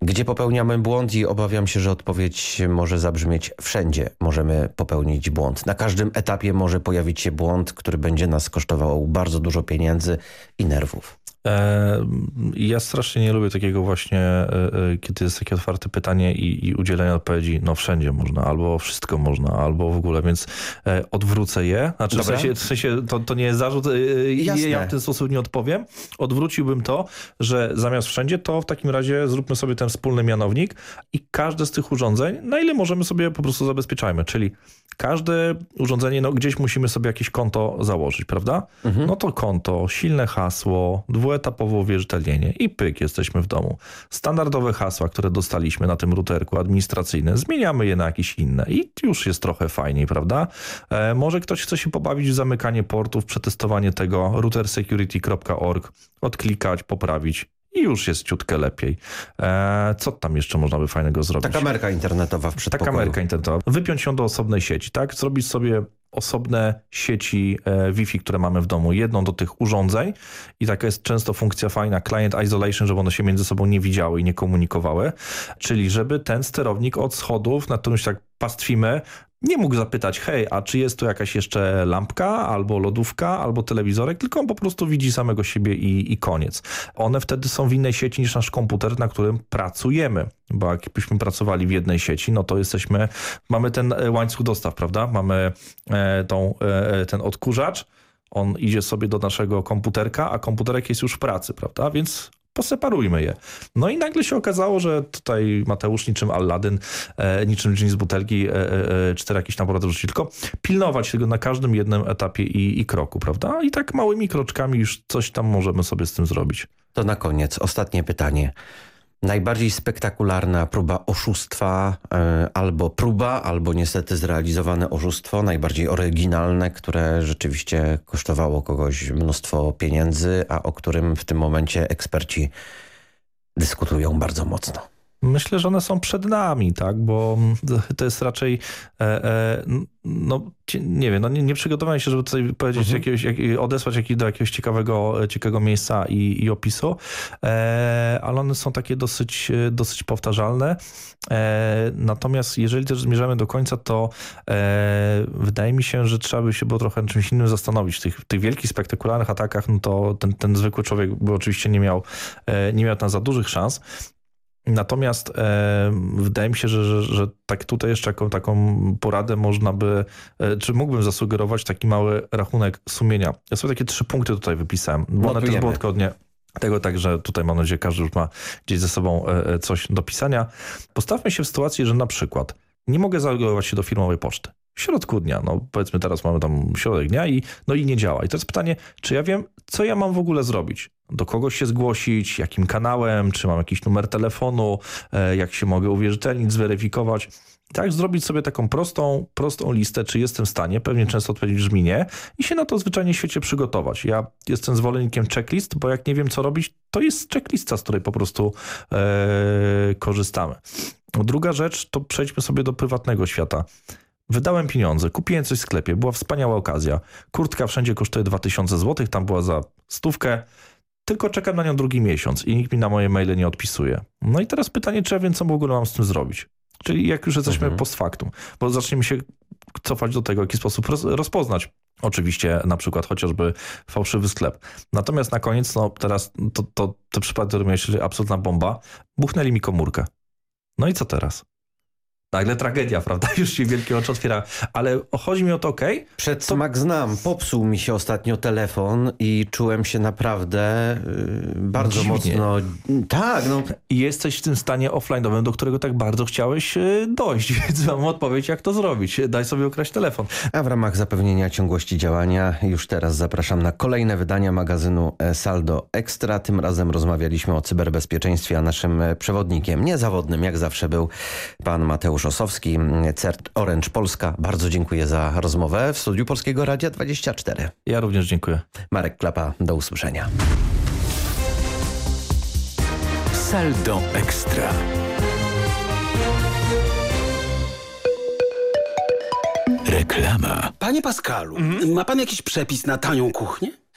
Gdzie popełniamy błąd i obawiam się, że odpowiedź może zabrzmieć wszędzie możemy popełnić błąd. Na każdym etapie może pojawić się błąd, który będzie nas kosztował bardzo dużo pieniędzy i nerwów. Ja strasznie nie lubię takiego właśnie, e, e, kiedy jest takie otwarte pytanie i, i udzielenie odpowiedzi, no wszędzie można, albo wszystko można, albo w ogóle, więc e, odwrócę je. Znaczy w sensie, w sensie to, to nie jest zarzut, Jasne. ja w ten sposób nie odpowiem. Odwróciłbym to, że zamiast wszędzie, to w takim razie zróbmy sobie ten wspólny mianownik i każde z tych urządzeń, na ile możemy sobie po prostu zabezpieczajmy, czyli każde urządzenie, no gdzieś musimy sobie jakieś konto założyć, prawda? No to konto, silne hasło, dwuetapowe uwierzytelnienie i pyk, jesteśmy w domu. Standardowe hasła, które dostaliśmy na tym routerku administracyjne, zmieniamy je na jakieś inne i już jest trochę fajniej, prawda? E, może ktoś chce się pobawić w zamykanie portów, przetestowanie tego, routersecurity.org, odklikać, poprawić i już jest ciutkę lepiej. E, co tam jeszcze można by fajnego zrobić? Taka kamerka internetowa w przedpokoju. Taka kamerka internetowa. Wypiąć ją do osobnej sieci, tak? Zrobić sobie osobne sieci e, Wi-Fi, które mamy w domu, jedną do tych urządzeń i taka jest często funkcja fajna, client isolation, żeby one się między sobą nie widziały i nie komunikowały, czyli żeby ten sterownik od schodów, na którymś tak pastwimy, nie mógł zapytać, hej, a czy jest tu jakaś jeszcze lampka, albo lodówka, albo telewizorek, tylko on po prostu widzi samego siebie i, i koniec. One wtedy są w innej sieci niż nasz komputer, na którym pracujemy, bo jakbyśmy pracowali w jednej sieci, no to jesteśmy, mamy ten e, łańcuch dostaw, prawda? Mamy e, tą, e, ten odkurzacz, on idzie sobie do naszego komputerka, a komputerek jest już w pracy, prawda? Więc poseparujmy je. No i nagle się okazało, że tutaj Mateusz niczym Aladdin, e, niczym dżin z butelki, e, e, cztery jakieś tam porady tylko pilnować tego na każdym jednym etapie i, i kroku, prawda? I tak małymi kroczkami już coś tam możemy sobie z tym zrobić. To na koniec, ostatnie pytanie. Najbardziej spektakularna próba oszustwa, e, albo próba, albo niestety zrealizowane oszustwo, najbardziej oryginalne, które rzeczywiście kosztowało kogoś mnóstwo pieniędzy, a o którym w tym momencie eksperci dyskutują bardzo mocno. Myślę, że one są przed nami, tak, bo to jest raczej, e, e, no nie wiem, no nie, nie przygotowałem się, żeby tutaj powiedzieć mhm. jakiegoś, jak, odesłać jak, do jakiegoś ciekawego, ciekawego miejsca i, i opisu, e, ale one są takie dosyć, dosyć powtarzalne. E, natomiast jeżeli też zmierzamy do końca, to e, wydaje mi się, że trzeba by się było trochę czymś innym zastanowić. W tych, w tych wielkich, spektakularnych atakach, no to ten, ten zwykły człowiek by oczywiście nie miał, e, nie miał tam za dużych szans. Natomiast e, wydaje mi się, że, że, że, tak tutaj jeszcze taką, taką poradę można by, e, czy mógłbym zasugerować taki mały rachunek sumienia. Ja sobie takie trzy punkty tutaj wypisałem, bo one też było tylko odnie tego, także tutaj mam nadzieję, każdy już ma gdzieś ze sobą e, e, coś do pisania. Postawmy się w sytuacji, że na przykład nie mogę zalogować się do firmowej poczty w środku dnia, no powiedzmy teraz mamy tam środek dnia i no i nie działa. I to jest pytanie, czy ja wiem, co ja mam w ogóle zrobić? Do kogoś się zgłosić, jakim kanałem, czy mam jakiś numer telefonu, e, jak się mogę uwierzytelnić, zweryfikować. Tak, zrobić sobie taką prostą, prostą listę, czy jestem w stanie, pewnie często odpowiedź brzmi nie, i się na to zwyczajnie w świecie przygotować. Ja jestem zwolennikiem checklist, bo jak nie wiem, co robić, to jest checklista, z której po prostu e, korzystamy. Druga rzecz, to przejdźmy sobie do prywatnego świata. Wydałem pieniądze, kupiłem coś w sklepie, była wspaniała okazja. Kurtka wszędzie kosztuje 2000 zł, tam była za stówkę. Tylko czekam na nią drugi miesiąc i nikt mi na moje maile nie odpisuje. No i teraz pytanie, czy ja wiem, co w ogóle mam z tym zrobić. Czyli jak już jesteśmy mhm. post factum, bo zaczniemy się cofać do tego, w jaki sposób rozpoznać Oczywiście na przykład chociażby fałszywy sklep. Natomiast na koniec, no teraz to, to, te przypadki, które miałeś, absolutna bomba, buchnęli mi komórkę. No i co teraz? Nagle tragedia, prawda? *laughs* Już się wielkie oczy otwiera. Ale chodzi mi o to, okej? Okay, Przed to... smak znam. Popsuł mi się ostatnio telefon i czułem się naprawdę yy, bardzo Dziwnie. mocno... Tak, no. I jesteś w tym stanie offline'owym, do którego tak bardzo chciałeś yy, dojść, *laughs* więc mam odpowiedź, jak to zrobić. Daj sobie ukraść telefon. A w ramach zapewnienia ciągłości działania już teraz zapraszam na kolejne wydania magazynu e, Saldo Extra. Tym razem rozmawialiśmy o cyberbezpieczeństwie, a naszym e, przewodnikiem niezawodnym, jak zawsze był pan Mateusz Osowski, CERT Orange Polska. Bardzo dziękuję za rozmowę w studiu Polskiego Radia 24. Ja również dziękuję. Marek Klapa, do usłyszenia. Saldo Ekstra. Reklama. Panie Pascalu, mhm. ma pan jakiś przepis na tanią kuchnię?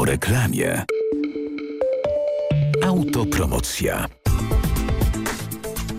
Po reklamie. Autopromocja.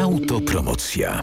Autopromocja.